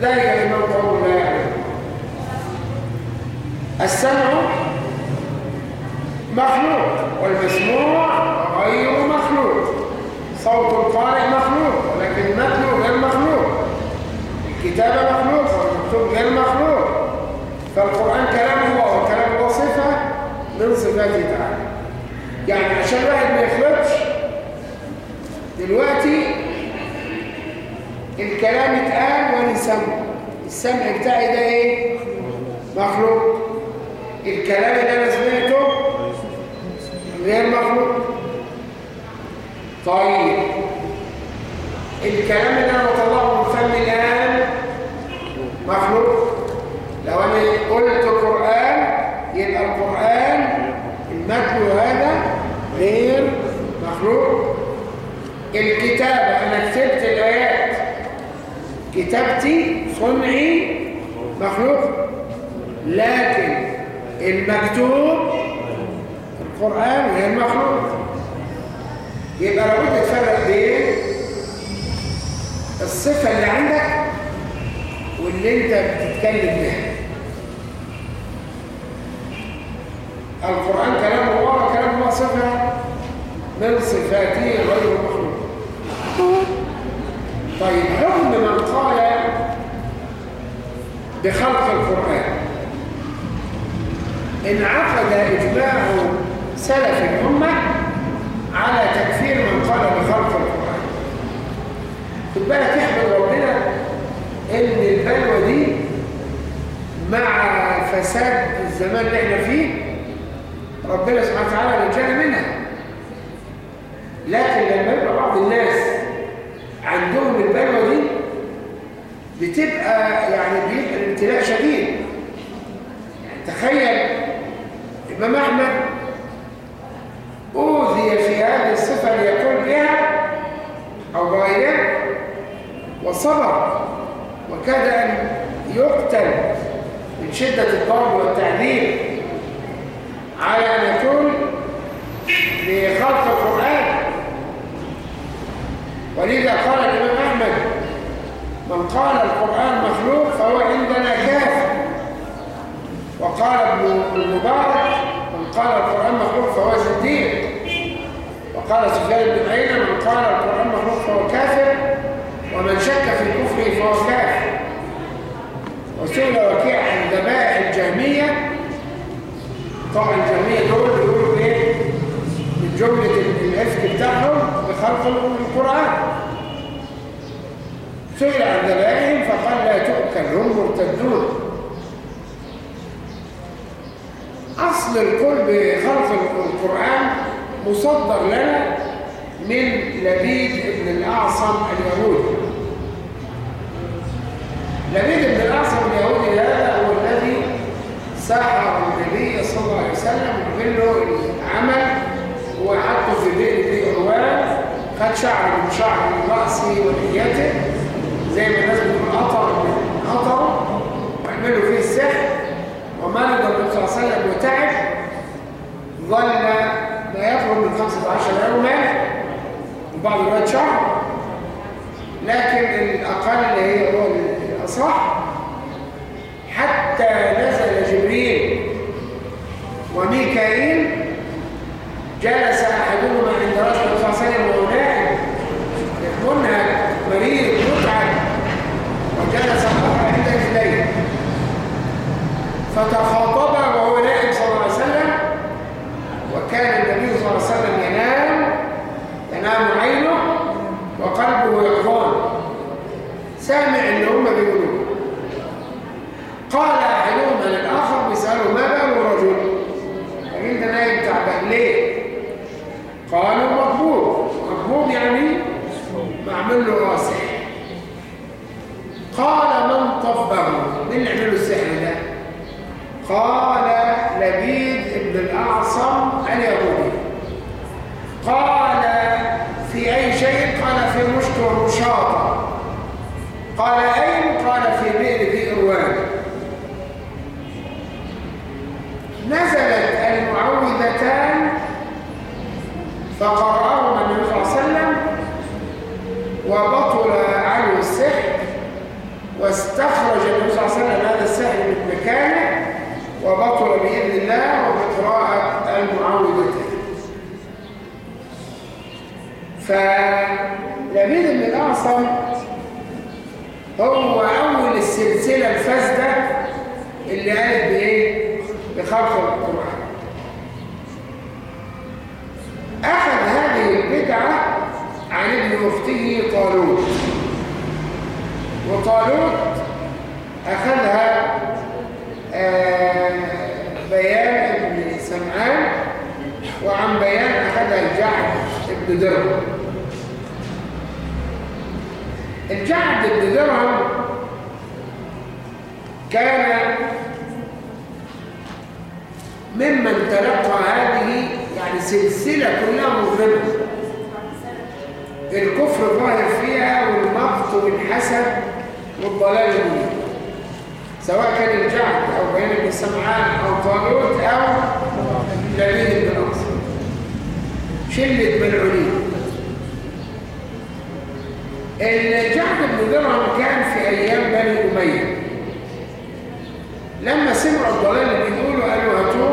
ذلك لمن قول لا يعلم. السمع مخلوق والمسموع غير مخلوق. صوت القارئ مخلوق ولكن المتن غير مخلوق. الكتابة مخلوق والمكتوب غير مخلوق. فالقرآن كلام الله وكلام الله صفة من صفاته تعالى يعني عشان الواحد ما يخلطش دلوقتي الكلام اتقال وأنا سمع السمع بتاعي ده إيه؟ مخلوق. الكلام اللي أنا سمعته غير مخلوق. طيب الكلام اللي أنا بطلعه من فمي الآن مخلوق. لو أنا قلت قرآن يبقى القرآن المتن هذا غير مخلوق. الكتابة أنا كتبت الآيات. كتابتي صنعي مخلوق. لكن المكتوب القرآن غير مخلوق. يبقى لابد تفرق بين الصفة اللي عندك واللي انت بتتكلم بها القرآن كلام الله وكلام الله صفة. من صفاته غير مخلوق. طيب حكم من قال بخلق القرآن. انعقد إجماع سلف الأمة على تكفير من قال بخلق القرآن. خد بالك احمد ربنا إن البلوى دي مع فساد الزمان اللي إحنا فيه ربنا سبحانه وتعالى نجانا منها. لكن لما يبقى بعض الناس عندهم البلوى دي بتبقى يعني بيبقى الابتلاء شديد. يعني تخيل الإمام أحمد أوذي في هذه الصفة ليقول بها أو بغيرها وصبر وكاد أن يقتل من شدة الضرب والتعذيب. على يكون لخلق القرآن. ولذا قال الإمام أحمد من قال القرآن مخلوق فهو عندنا كافر وقال ابن المبارك من قال القرآن مخلوق فهو زنديق وقال سفيان بن عيينة من قال القرآن مخلوق فهو كافر ومن شك في كفره فهو كافر. وسئل وكيع عن ذبائح الجهمية طبعا الجهمية دول بيقولوا إيه؟ جملة الافك بتاعهم بخلق القرآن. سئل عن ذبائحهم فقال لا تؤكل هم مرتدون. أصل القول بخلق القرآن مصدر لنا من لبيد بن الأعصم اليهودي. لبيد بن الأعصم اليهودي هذا سحر النبي صلى الله عليه وسلم وعمل له العمل. وحطه في بئر ذي عروان خد شعر من شعر من رأسه ولحيته زي ما الناس بتقول قطر من وعملوا فيه السحر. ومرض النبي صلى الله عليه وسلم وتعب. ظل ما يقرب من 15 يوما. وبعض الوقت شهر لكن الأقل هي هو الأصح. حتى نزل جبريل وميكائيل جلس أحدهما عند رجل وسلم وهو نائم منهك مريض متعب. وجلس عند رجليه. فتخاطب وهو نائم صلى الله عليه وسلم. وكان النبي صلى الله عليه وسلم ينام. ينام عينه وقلبه يقظان سامع اللي هم بيقولوه. قال احدهم عن الآخر بيساله ما بال الرجل يعني انت نايم تعبان. ليه؟ قالوا مقبوض مقبوض يعني معمول له راسح قال من طبه. مين اللي عمله السحر ده؟ قال لبيد ابن الأعصم اليهودي. قال في أي شيء؟ قال في مشط ومشاطة. قال أين؟ قال في بئر ذي اروان نزلت المعوذتان فقرأهما النبي صلى الله عليه وسلم وبطل عنه السحر واستخرج النبي صلى الله عليه وسلم هذا السحر من مكانه وبطل بإذن الله وبقراءة المعوذتين فلبيد بن الأعصم هو أول السلسلة الفاسدة اللي قالت؟ بخلق القرآن. أخذ هذه البدعة عن ابن أخته طالوت. وطالوت أخذها آه بيان ابن سمعان وعن بيان أخذها الجعد ابن درهم. الجعد ابن درهم كان ممن تلقى هذه يعني سلسلة كلها مظلمة. الكفر ظاهر فيها والمقت والحسد والضلال المبين. سواء كان الجعد أو بين ابن سمعان أو طالوت أو لبيد بن أنصر شلة ملعونين. الجعد بن درهم كان في أيام بني أمية. لما سمعوا الضلال بيقولوا قالوا هاتوه.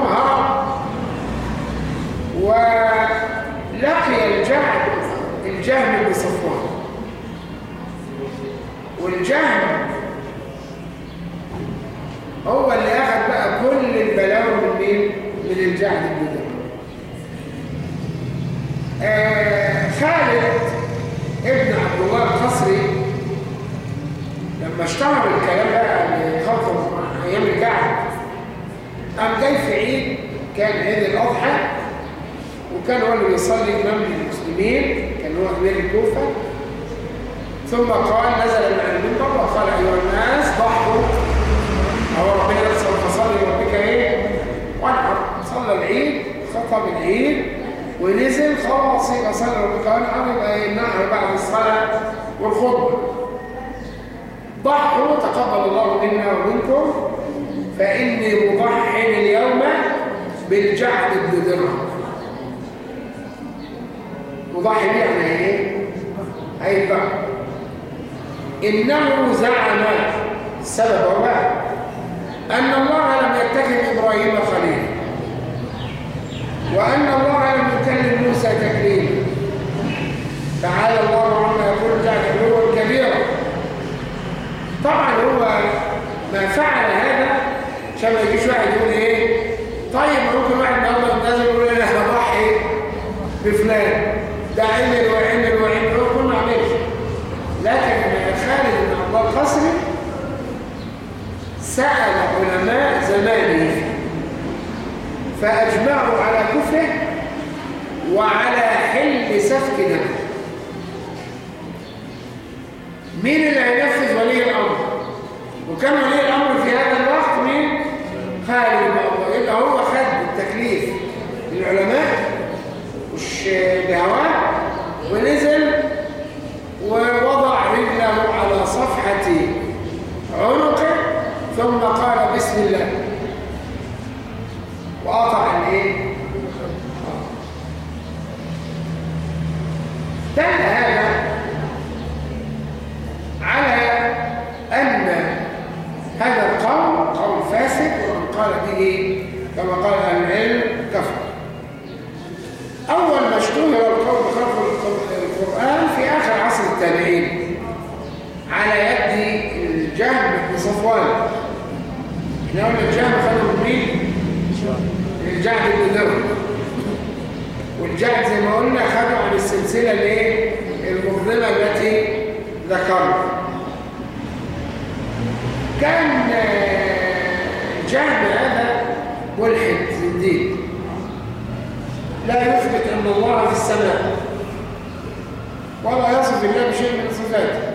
ولقي الجهل الجهم بن صفوان والجهم هو اللي أخذ بقى كل البلاوي من مين؟ من الجهل درهم آه خالد ابن عبد الله القصري لما اشتهر الكلام بقى خطر أيام الجعد قام جاي في عيد كان عيد الأضحى. وكان هو اللي بيصلي إمام للمسلمين كان هو أمير الكوفة. ثم قال نزل من المنبر وقال أيها الناس ضحوا. أو ربنا يرسل فصلي ربك إيه؟ وانحر صلى العيد خطب العيد ونزل خلاص يبقى صلى ربك. وانحر يبقى النحر بعد الصلاة والخطبة. ضحوا تقبل الله منا ومنكم. فإني مضح اليوم بالجعد بن درهم. مضحي بيه يعني إيه؟ هيبقى إنه زعم السبب هو أن الله لم يتخذ إبراهيم خليلا وأن الله لم يكلم موسى تكليما. تعالى الله عما يقول جعل علوا كبيرا. طبعا هو ما فعل هذا عشان ما يجيش واحد يقول إيه؟ طيب ممكن واحد النهارده نازل يقول أنا هضحي بفلان. ده عمل وعمل وعمل هو كله عملش. لكن خالد بن عبد القصري سأل علماء زمانه فأجمعوا على كفره وعلى حل سفك دمه مين اللي هينفذ ولي الأمر؟ وكان ولي الأمر في هذا الوقت مين؟ خالد يبقى هو خد التكليف للعلماء مش بهواه ونزل ووضع رجله على صفحة عنقه ثم قال بسم الله وقطع الايه دل هذا على أن هذا القول قول فاسد ومن قال به كما قال أهل العلم كفر أول ما اشتهر القول بخلق على يد الجهم بن صفوان. إحنا قلنا الجهم خدوا من مين؟ الجعد بن درهم والجعد زي ما قلنا خدوا عن السلسلة الايه؟ المظلمة التي ذكرنا. كان آه، الجهم هذا ملحد زنديق لا يثبت أن الله في السماء. ولا يصف الله بشيء من صفاته.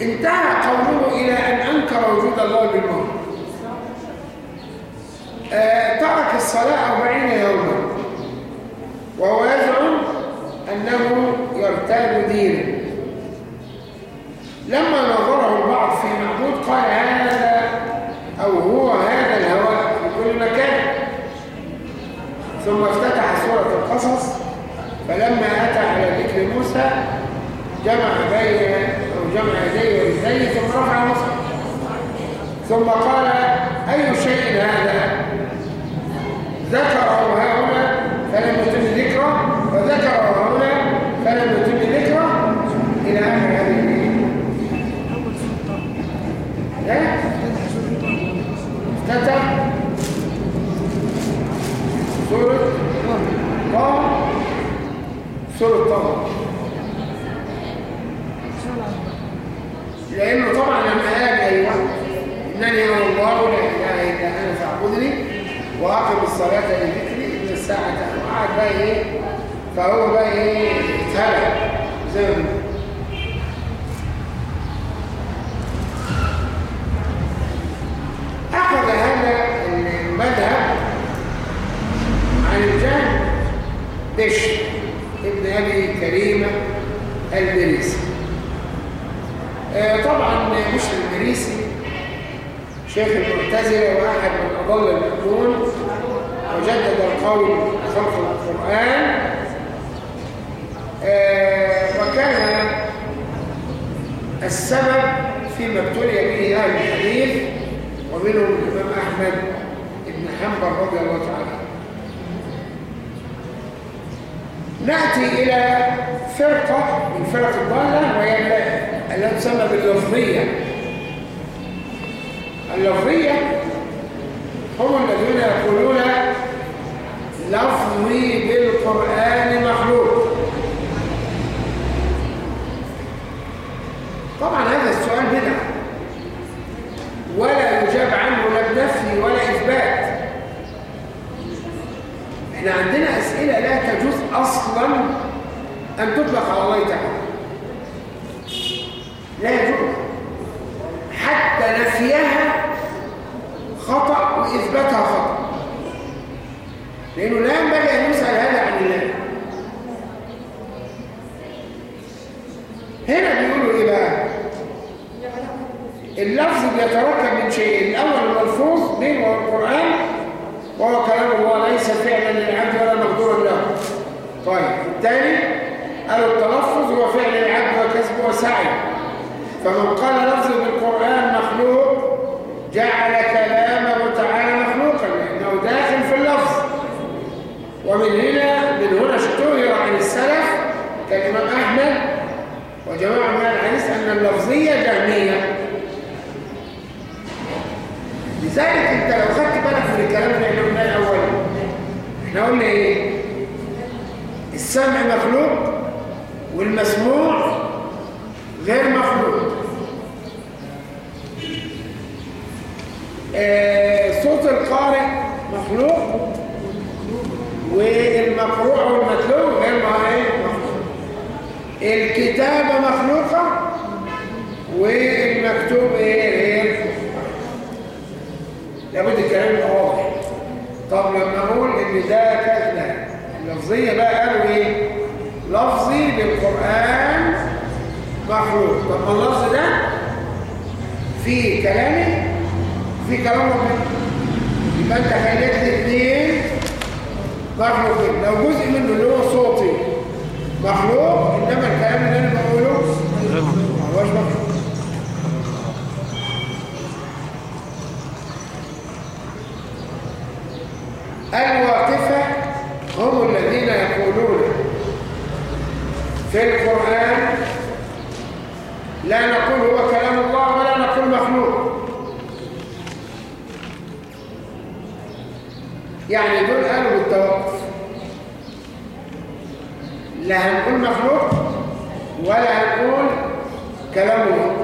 انتهى قوله إلى أن أنكر وجود الله بالموت. آه ترك الصلاة أربعين يوما. وهو يزعم أنه يرتاد دينا لما نظره البعض في معبود قال هذا أو هو هذا الهواء في كل مكان. ثم افتتح سورة القصص. فلما أتى على ذكر موسى جمع بين أو جمع يديه ورجليه ثم رفع مصر ثم قال أي شيء هذا؟ ذكره هنا فلم يتم ذكره. وذكره هنا فلم يتم ذكره. إلى آخر هذه الآية افتتح سورة طه سورة طه لأنه طبعا لما قال أيوة إنني أنا الله لا إله إلا أنا فاعبدني وأقم الصلاة لذكري إن الساعة وقعد بقى إيه فهو بقى إيه اتهلع زي ما أخذ هذا المذهب عن الجهل. ابن أبي كريمة البريسي. آه طبعا مش البريسي شيخ المعتزلة وأحد من أضل المأمون وجدد القول خلق القرآن. آه وكان السبب فيما ابتلي به أهل الحديث ومنهم الإمام أحمد بن حنبل رضي الله تعالى نأتي إلى فرقة من فرق الضالة وهي التي تسمى باللفظية. اللفظية هم الذين يقولون لفظي بالقرآن مخلوق. طبعا هذا السؤال بدعة ولا يجاب عنه لا بنفي ولا إثبات إحنا عندنا أسئلة لا تجوز أصلا أن تطلق على الله تعالى. لا يجوز. حتى نفيها خطأ وإثباتها خطأ. لأنه لا ينبغي أن يسأل هذا عن الله. هنا بيقولوا إيه بقى؟ اللفظ بيتركب من شيئين الأول الملفوظ وهو القرآن. وهو كلام الله ليس فعلا للعبد ولا مقدورا له. طيب الثاني قالوا التلفظ هو فعل العبد وكسبه وسعي. فمن قال لفظ بالقرآن مخلوق جعل كلامه تعالى مخلوقا لأنه داخل في اللفظ. ومن هنا من هنا اشتهر عن السلف كالإمام أحمد. وجماعة من الحديث أن اللفظية جهمية. لذلك انت لو خدت الكلام اللي إحنا قلناه الأول. إحنا قلنا إيه؟ السمع مخلوق والمسموع غير مخلوق. آه صوت القارئ مخلوق والمقروع والمتلو غير مخلوق الكتابة مخلوقة والمكتوب إيه غير لابد الكلام يبقى واضح طب لما أقول ان ده كذا. اللفظيه بقى قالوا إيه؟ لفظي بالقرآن مخلوق طب ما اللفظ ده في كلامي في كلام ربنا. يبقى أنت خليت الاثنين مخلوقين لو جزء منه اللي هو صوتي مخلوق إنما الكلام اللي أنا بقوله ما هوش مخلوق الواقفة هم الذين يقولون في القرآن لا نقول هو كلام الله ولا نقول مخلوق. يعني دول قالوا بالتوقف. لا هنقول مخلوق ولا هنقول كلام الله.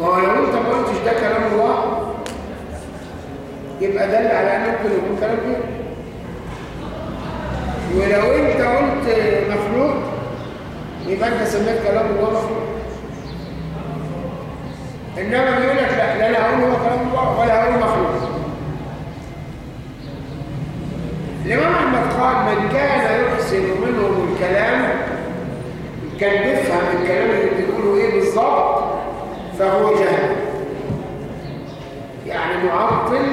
ما هو لو انت ما قلتش ده كلام الله يبقى دل على أنه ممكن يكون كلام غير ولو انت قلت مخلوق يبقى انت سميت كلام الله إنما بيقول لك لا لا أنا هقول هو كلام الله ولا هقول مخلوق. الإمام أحمد قال من كان يحسن منهم الكلام كان بيفهم الكلام اللي بيقولوا إيه بالظبط فهو جهل. يعني معطل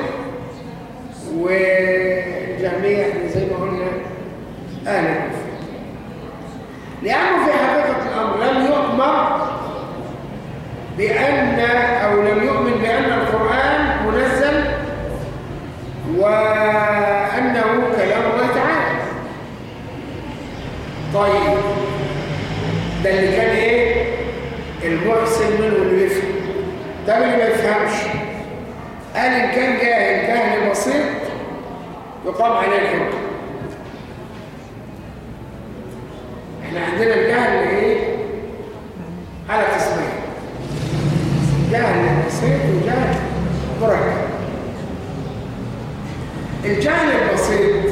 والجهمية إحنا زي ما قلنا أهل الكفر. لأنه في يؤمر بأن أو لم يؤمن بأن القرآن منزل وأنه كلام الله تعالى. طيب ده اللي كان إيه؟ المحسن منه اللي يفهم ده اللي ما يفهمش؟ قال إن كان جاهل جهل بسيط يقام عليه الحكم. إحنا عندنا الجهل إيه؟ على قسمين جهل بسيط وجهل مركب الجهل البسيط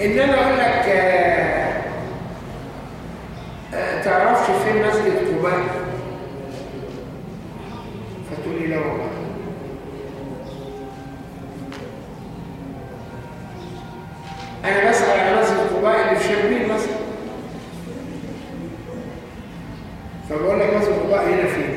إن أنا أقول لك آه آه تعرفش فين مسجد قباء فتقول لي لا والله. أنا بسأل على مسجد قباء اللي في شربين مثلا. لك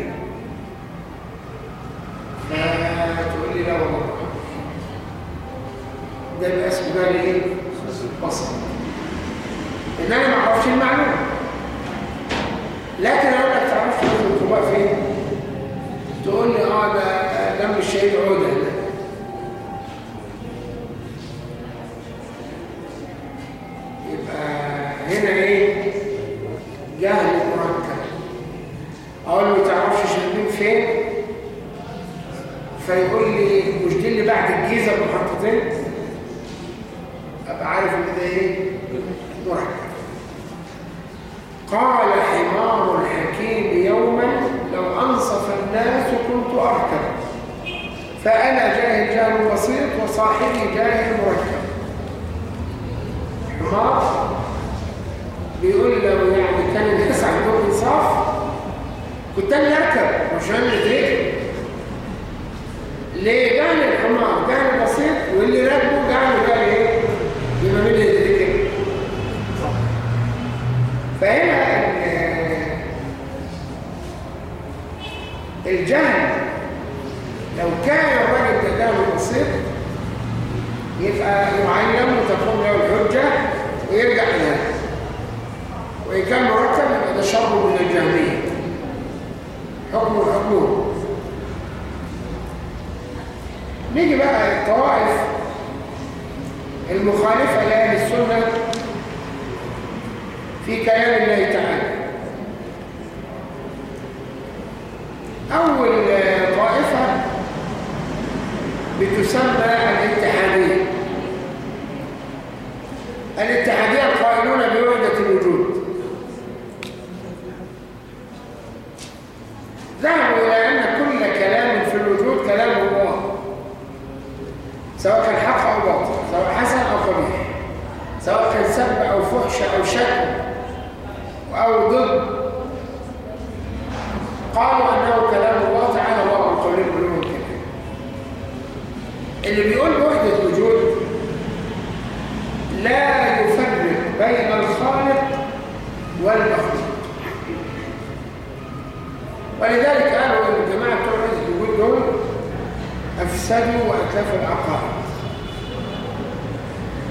الثدي وأتلاف العقائد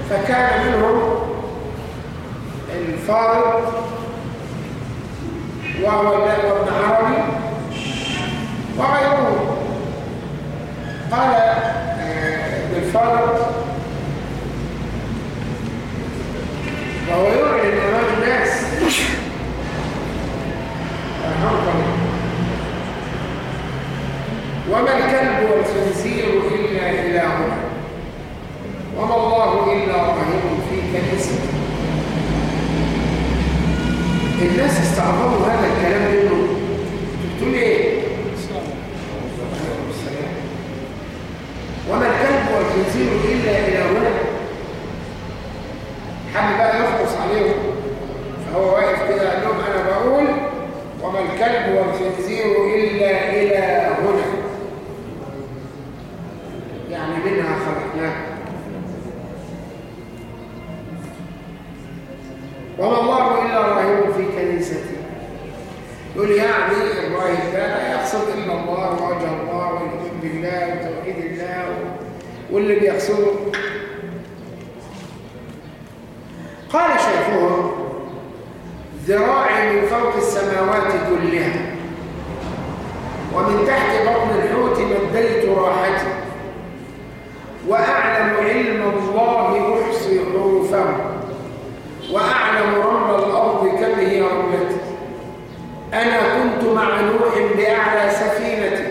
فكان منهم الفارض وهو اللام ابن عربي وغيره. قال آه، ابن الفارض وهو يرعي أمام الناس. رحمه الله الخنزير إلا إلهنا. وما الله إلا راهب في كنيسة الناس استعظموا هذا الكلام منه. تقول إيه وما الكلب والخنزير إلا إلهنا. حب بقى يخلص عليهم؟ فهو واقف كده قال لهم أنا بقول وما الكلب والخنزير إلا إلهنا يعني وما الله إلا راهب في كنيسته يقول يعني الراهب لا يقصد إلا الله ووجه الله والإيمان بالله وتوحيد الله واللي بيقصده. قال شيخهم ذراعي من فوق السماوات كلها ومن تحت بطن الحوت مديت راحتي. وأعلم علم الله أحصي حروفه. وأعلم رمل الأرض كم هي رملتي أنا كنت مع نوح بأعلى سفينتي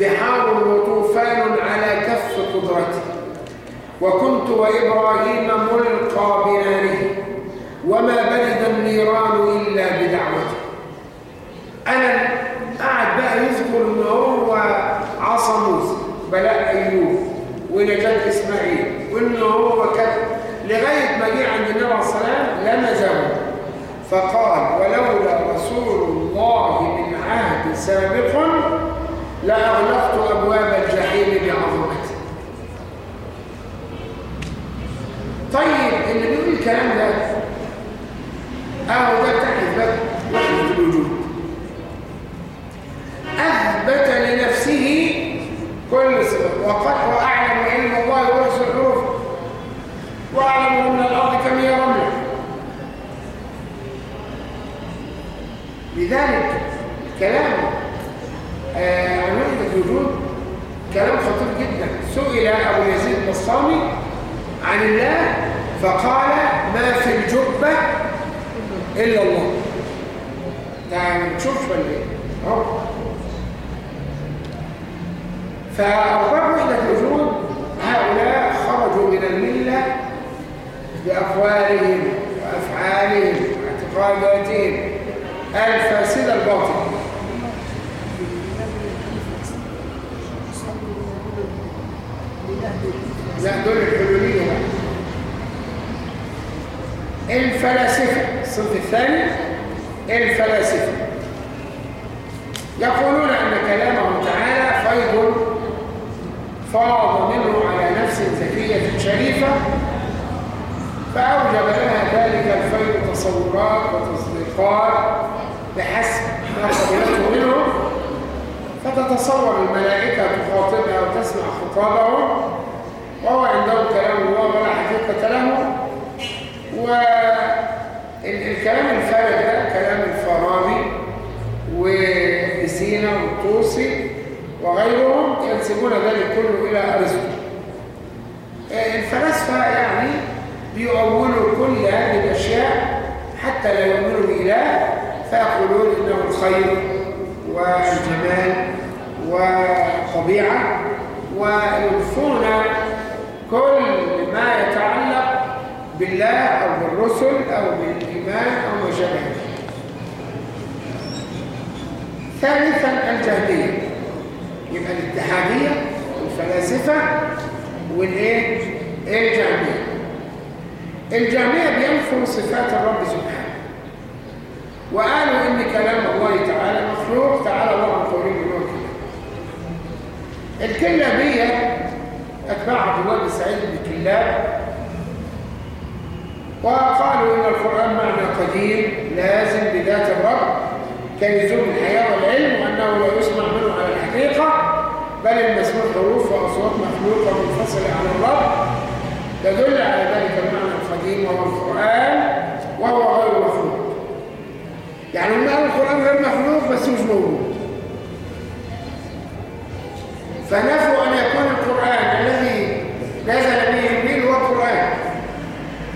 بحار وطوفان على كف قدرتي وكنت وإبراهيم ملقى بناره وما برد النيران إلا بدعوته. أنا قاعد بقى يذكر إن هو عصا موسى. بلاء أيوب. ونجاة إسماعيل وإن هو كذا لغاية ما جه عند النبي عليه الصلاة لمزه فقال ولولا رسول الله من عهد سابق لأغلقت أبواب الجحيم بعظمته. طيب اللي بيقول الكلام ده أهو ده بتاع إثبات وحدة الوجود. أثبت لنفسه كل صفة وقد وأعلم علم الله ورسل الحروف وأعلم من الأرض كم هي رملة لذلك كلام آه عن وحدة الوجود كلام خطير جدا. سئل أبو يزيد البسطامي عن الله فقال ما في الجبة إلا الله. ما تشوفش ولا إيه؟ أهو. فأرباب وحدة الوجود هؤلاء خرجوا من الملة بأقوالهم وأفعالهم واعتقاداتهم. الفاسدة الباطلة لا دول الحلولية. الفلاسفة. الصنف الثاني الفلاسفة. يقولون أن كلامه تعالى فيض فاض منه على نفس زكية شريفة. فأوجب لها ذلك الفيض تصورات وتصديقات بحسب ما قبلته منه. فتتصور الملائكة تخاطبها وتسمع خطابهم وهو عندهم كلام الله ولا حقيقة له. والكلام الفارغ ده كلام الفارابي وابن سينا والطوسي وغيرهم ينسبون ذلك كله إلى أرسطو. الفلاسفة يعني بيؤولوا كل هذه الأشياء حتى لا يؤمنوا بإله فيقولون إنه الخير والجمال والطبيعة. ويضفون كل ما يتعلق بالله أو بالرسل أو بالإيمان أو ما ثالثا الجهمية يبقى الاتحادية والفلاسفة والإيه؟ الجهمية الجهمية بينفوا صفات الرب سبحانه. وقالوا إن كلام الله تعالى مخلوق تعالى الله عن قولين بنوع كده. الكلابية أتباع عبد الله بن سعيد بن كلاب. وقالوا إن القرآن معنى قديم لازم بذات الرب كلزوم الحياة والعلم وأنه لا يسمع منه على الحقيقة بل المسموع حروف وأصوات مخلوقة منفصلة عن الرب. تدل على ذلك المعنى القديم وهو القرآن وهو غير مخلوق. يعني قالوا القرآن غير مخلوق بس مش موجود. فنفوا أن يكون القرآن الذي نزل به جبريل هو القرآن.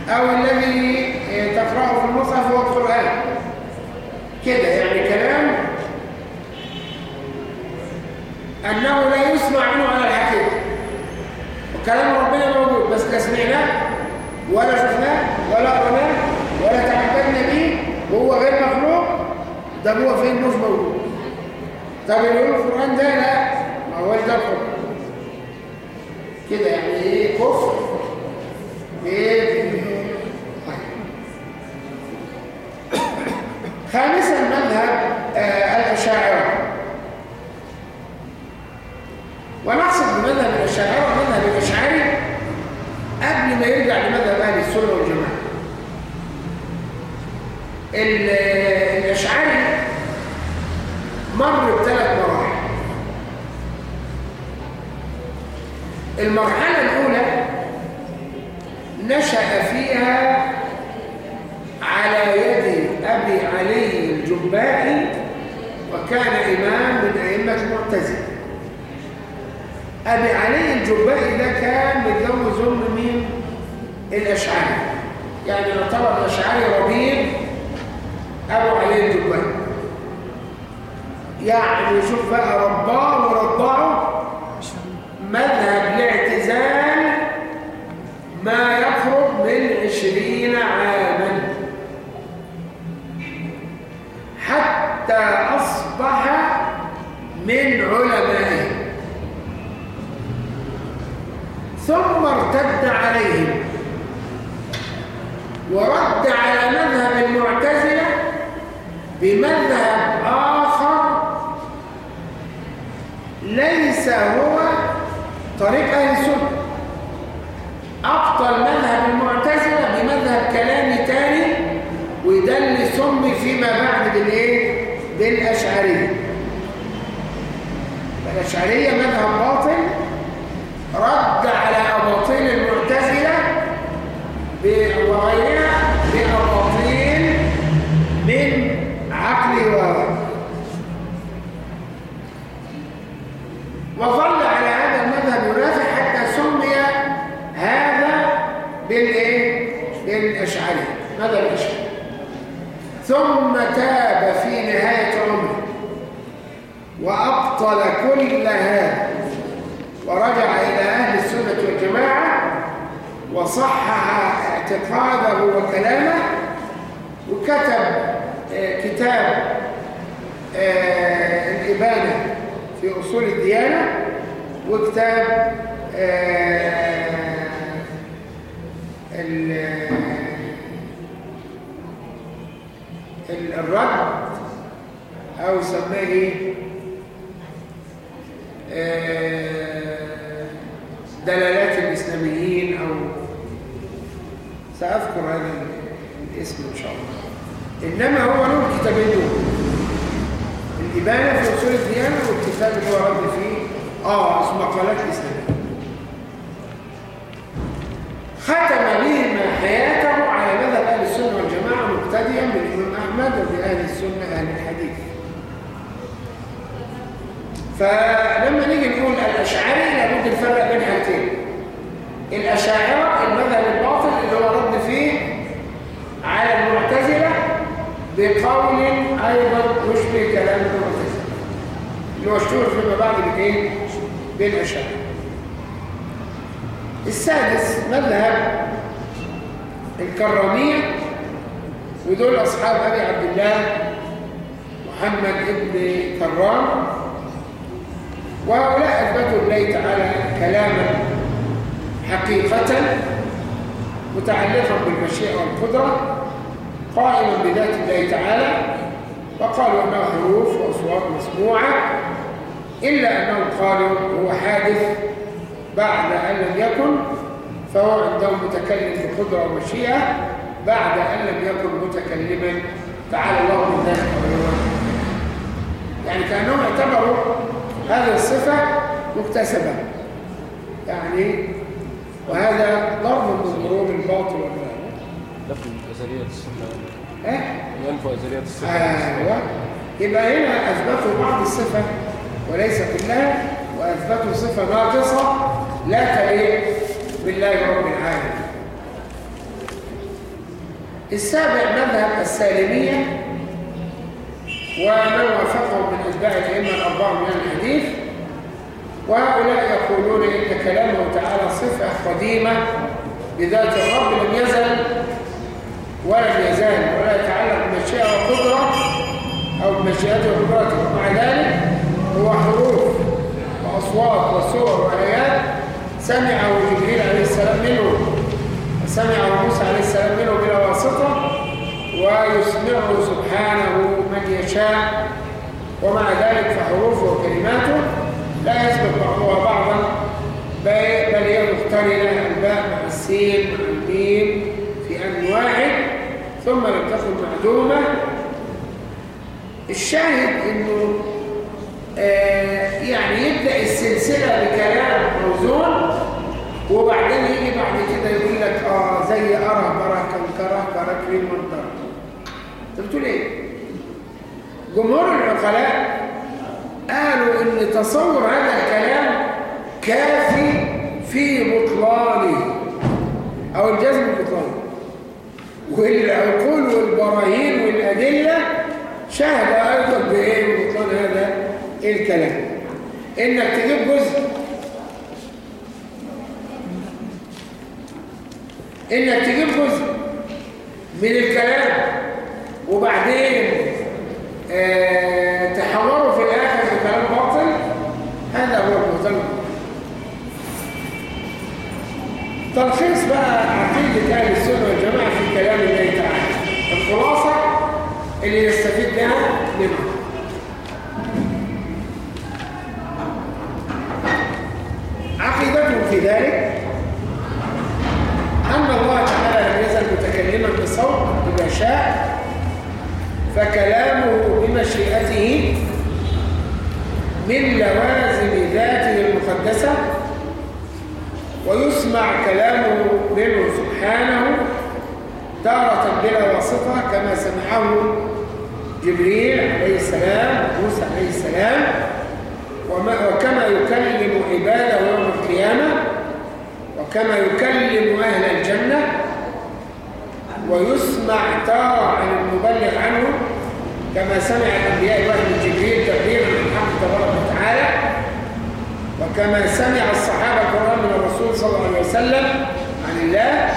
أو الذي تقرأه في المصحف هو القرآن. كده يعني كلام أنه لا يسمع منه على الحقيقة. وكلام ربنا موجود. لا ولا شفناه ولا قرناه ولا تعبدنا به وهو غير مخلوق ده هو فين مش موجود طب اللي يقول القرآن ده لا ما هو ده القرآن كده يعني إيه؟ كفر. بايه خامسا مذهب آه الأشاعرة. ونقصد بمذهب الأشاعرة مذهب الأشعري قبل ما يرجع لمذهب أهل السنة والجماعة الأشعري مر بثلاث مراحل. المرحلة الأولى نشأ فيها على يد أبي علي الجبائي وكان إمام من أئمة المعتزلة. أبي علي الجبائي ده كان متجوز أم مين؟ الأشعري. يعني يعتبر الأشعري ربيب أبو علي الجبائي يعني شوف بقى رباه ورضعه مذهب الاعتزال ما يقرب من عشرين عاما. حتى أصبح من علمائه. ثم ارتد عليهم. ورد على مذهب المعتزلة بمذهب آخر ليس هو طريق أهل السنة أبطل مذهب المعتزلة بمذهب كلامي تاني وده اللي سمي فيما بعد بالإيه؟ بالأشعرية الأشعرية مذهب باطل رد على أباطيل المعتزلة وغيرها وظل على هذا المذهب ينافع حتى سمي هذا بالإيه؟ بالأشعري. ماذا الأشعري؟ ثم تاب في نهاية عمره وأبطل كل هذا. ورجع إلى أهل السنة والجماعة وصحح اعتقاده وكلامه وكتب آه كتاب آه الابانه في أصول الديانة وكتاب آه الرد أو سماه إيه؟ آه دلالات الإسلاميين أو سأذكر هذا الاسم إن شاء الله. إنما هو له كتابين دول الإبانة في أصول الديانة والكتاب اللي هو رد فيه. آه اسمه مقالات الإسلامية ختم بهما حياته على مذهب أهل السنة والجماعة مقتديا بالإمام أحمد وبأهل السنة أهل الحديث. فلما نيجي نقول الأشعري لابد نفرق بين حاجتين الأشاعرة المذهب الباطل اللي هو رد فيه على المعتزلة بقول أيضا يشبه كلام المعتزلة اللي هو اشتهر فيما بعد بالايه؟ بالأشاعرة السادس مذهب الكرامية ودول أصحاب أبي عبد الله محمد ابن كرام. وهؤلاء أثبتوا الله تعالى كلاما حقيقة متعلقا بالمشيئة والقدرة. قائما بذات الله تعالى وقالوا أنه حروف وأصوات مسموعة إلا أنهم قالوا هو حادث بعد أن لم يكن فهو عندهم متكلم بقدرة ومشيئة بعد أن لم يكن متكلما تعالى الله من ذلك يعني كأنهم اعتبروا هذه الصفة مكتسبة. يعني وهذا ضرب من ضروب الباطل والباطل. نفي أزلية السنة. إيه؟ ينفى أزلية السنة. أيوه. يبقى هنا أثبتوا بعض الصفة وليس كلها وأثبتوا صفة ناقصة لا تليق بالله رب العالمين. السابع مذهب السالمية ومن وافقهم من أتباع الأئمة الأربعة من الحديث وهؤلاء يقولون إن كلامه تعالى صفة قديمة بذات الرب لم يزل ولم يزال ولا يتعلق بمشيئة وقدرة أو بمشيئته وقدرته ومع ذلك هو حروف وأصوات وصور وآيات سمعه جبريل عليه السلام منه وسمعه موسى عليه السلام منه بلا واسطة ويسمعه سبحانه من يشاء. ومع ذلك فحروفه وكلماته لا يسبق بعضها بعضا بل هي مقترنة الباء مع السين مع الميم في أن واحد ثم لم تكن معدومة. الشاهد إنه آه يعني يبدأ السلسلة بكلام موزون وبعدين يجي بعد كده يقول لك آه زي أرى برا كنكرة كركري منطر أنت بتقول إيه؟ جمهور العقلاء قالوا إن تصور هذا الكلام كافي في بطلانه أو الجزم بطلانه والعقول والبراهين والأدلة شاهد أيضا بإيه بطلان هذا الكلام. إنك تجيب جزء. إنك تجيب جزء من الكلام وبعدين آه تحوره في الآخر بكلام باطل هذا هو البطل تلخيص بقى السنة والجماعة. في كلام الله تعالى الخلاصة اللي نستفيد بها منه عقيدتهم في ذلك أن الله تعالى لم يزل متكلما بصوت إذا شاء فكلامه بمشيئته من لوازم ذاته المقدسة ويسمع كلامه منه سبحانه تارة بلا واسطة كما سمعه جبريل عليه السلام موسى عليه السلام وكما يكلم عباده يوم القيامة وكما يكلم أهل الجنة ويسمع تارة عن المبلغ عنه كما سمع الأنبياء وحي جبريل تبليغا عن الحق تبارك وتعالى وكما سمع الصحابة الكرام من الرسول صلى الله عليه وسلم عن الله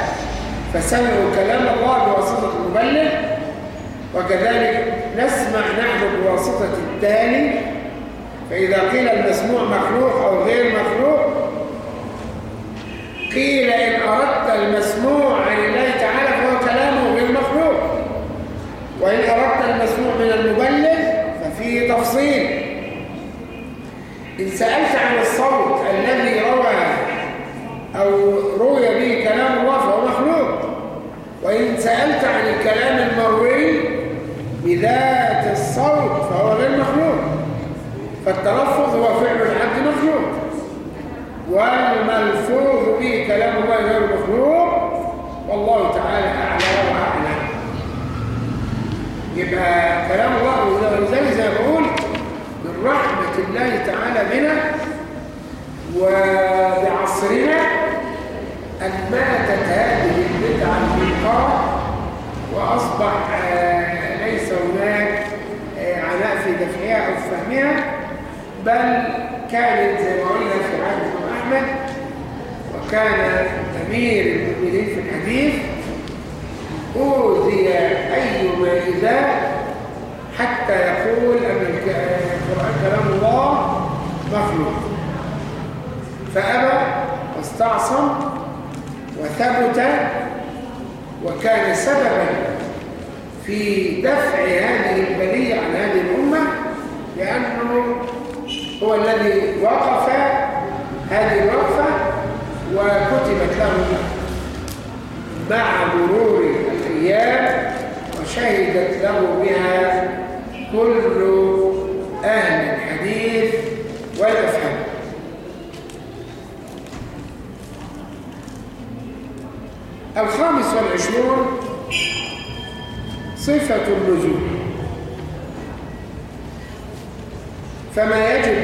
فسمعوا كلام الله بواسطة المبلغ وكذلك نسمع نحن بواسطة التالي فإذا قيل المسموع مخلوق أو غير مخلوق قيل إن أردت المسموع عن الله تعالى فهو كلامه غير مخلوق وإن أردت المسموع من المبلغ ففيه تفصيل. إن سألت عن الصوت الذي روى أو روي به كلام الله فهو مخلوق وإن سألت عن الكلام المروي بذات الصوت فهو غير مخلوق. فالتلفظ هو فعل العبد مخلوق. والملفوظ به كلام الله غير مخلوق. والله تعالى أعلى وأعلم. يبقى كلام الله ولذلك زي ما بقول من رحمة الله تعالى بنا وبعصرنا أن ماتت هذه البدعة المنكرة وأصبح ليس هناك عناء في دفعها أو فهمها. بل كانت زي ما قلنا في عهد الإمام أحمد وكان أمير المؤمنين في الحديث أوذي أيما إذا حتى يقول أن القرآن كلام الله مخلوق. فأبى واستعصم وثبت وكان سببا في دفع هذه البلية عن هذه الأمة لأنه هو الذي وقف هذه الوقفة وكتبت له مع مرور الأيام وشهدت له بها كل أهل الحديث والأفهام. الخامس والعشرون صفة اللزوم فما يجب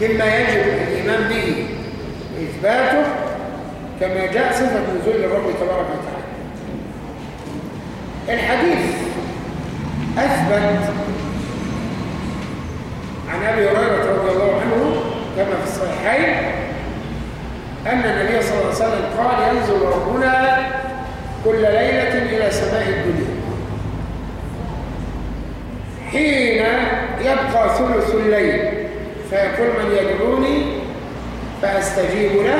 مما يجب الإيمان به إثباته كما جاء صفة نزول الرب تبارك وتعالى. الحديث أثبت عن أبي هريرة رضي الله عنه كما في الصحيحين أن النبي صلى الله عليه وسلم قال ينزل ربنا كل ليلة إلى سماء الدنيا. حين يبقى ثلث الليل فيقول من يدعوني فأستجيب له.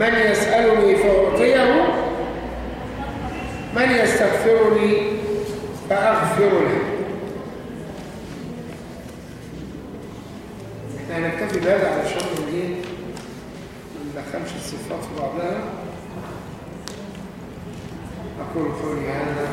من يسألني فأعطيه. من يستغفرني فأغفر له. إحنا هنكتفي بهذا علشان إيه؟ ما ندخلش الصفات في بعضها. أقول قولي هذا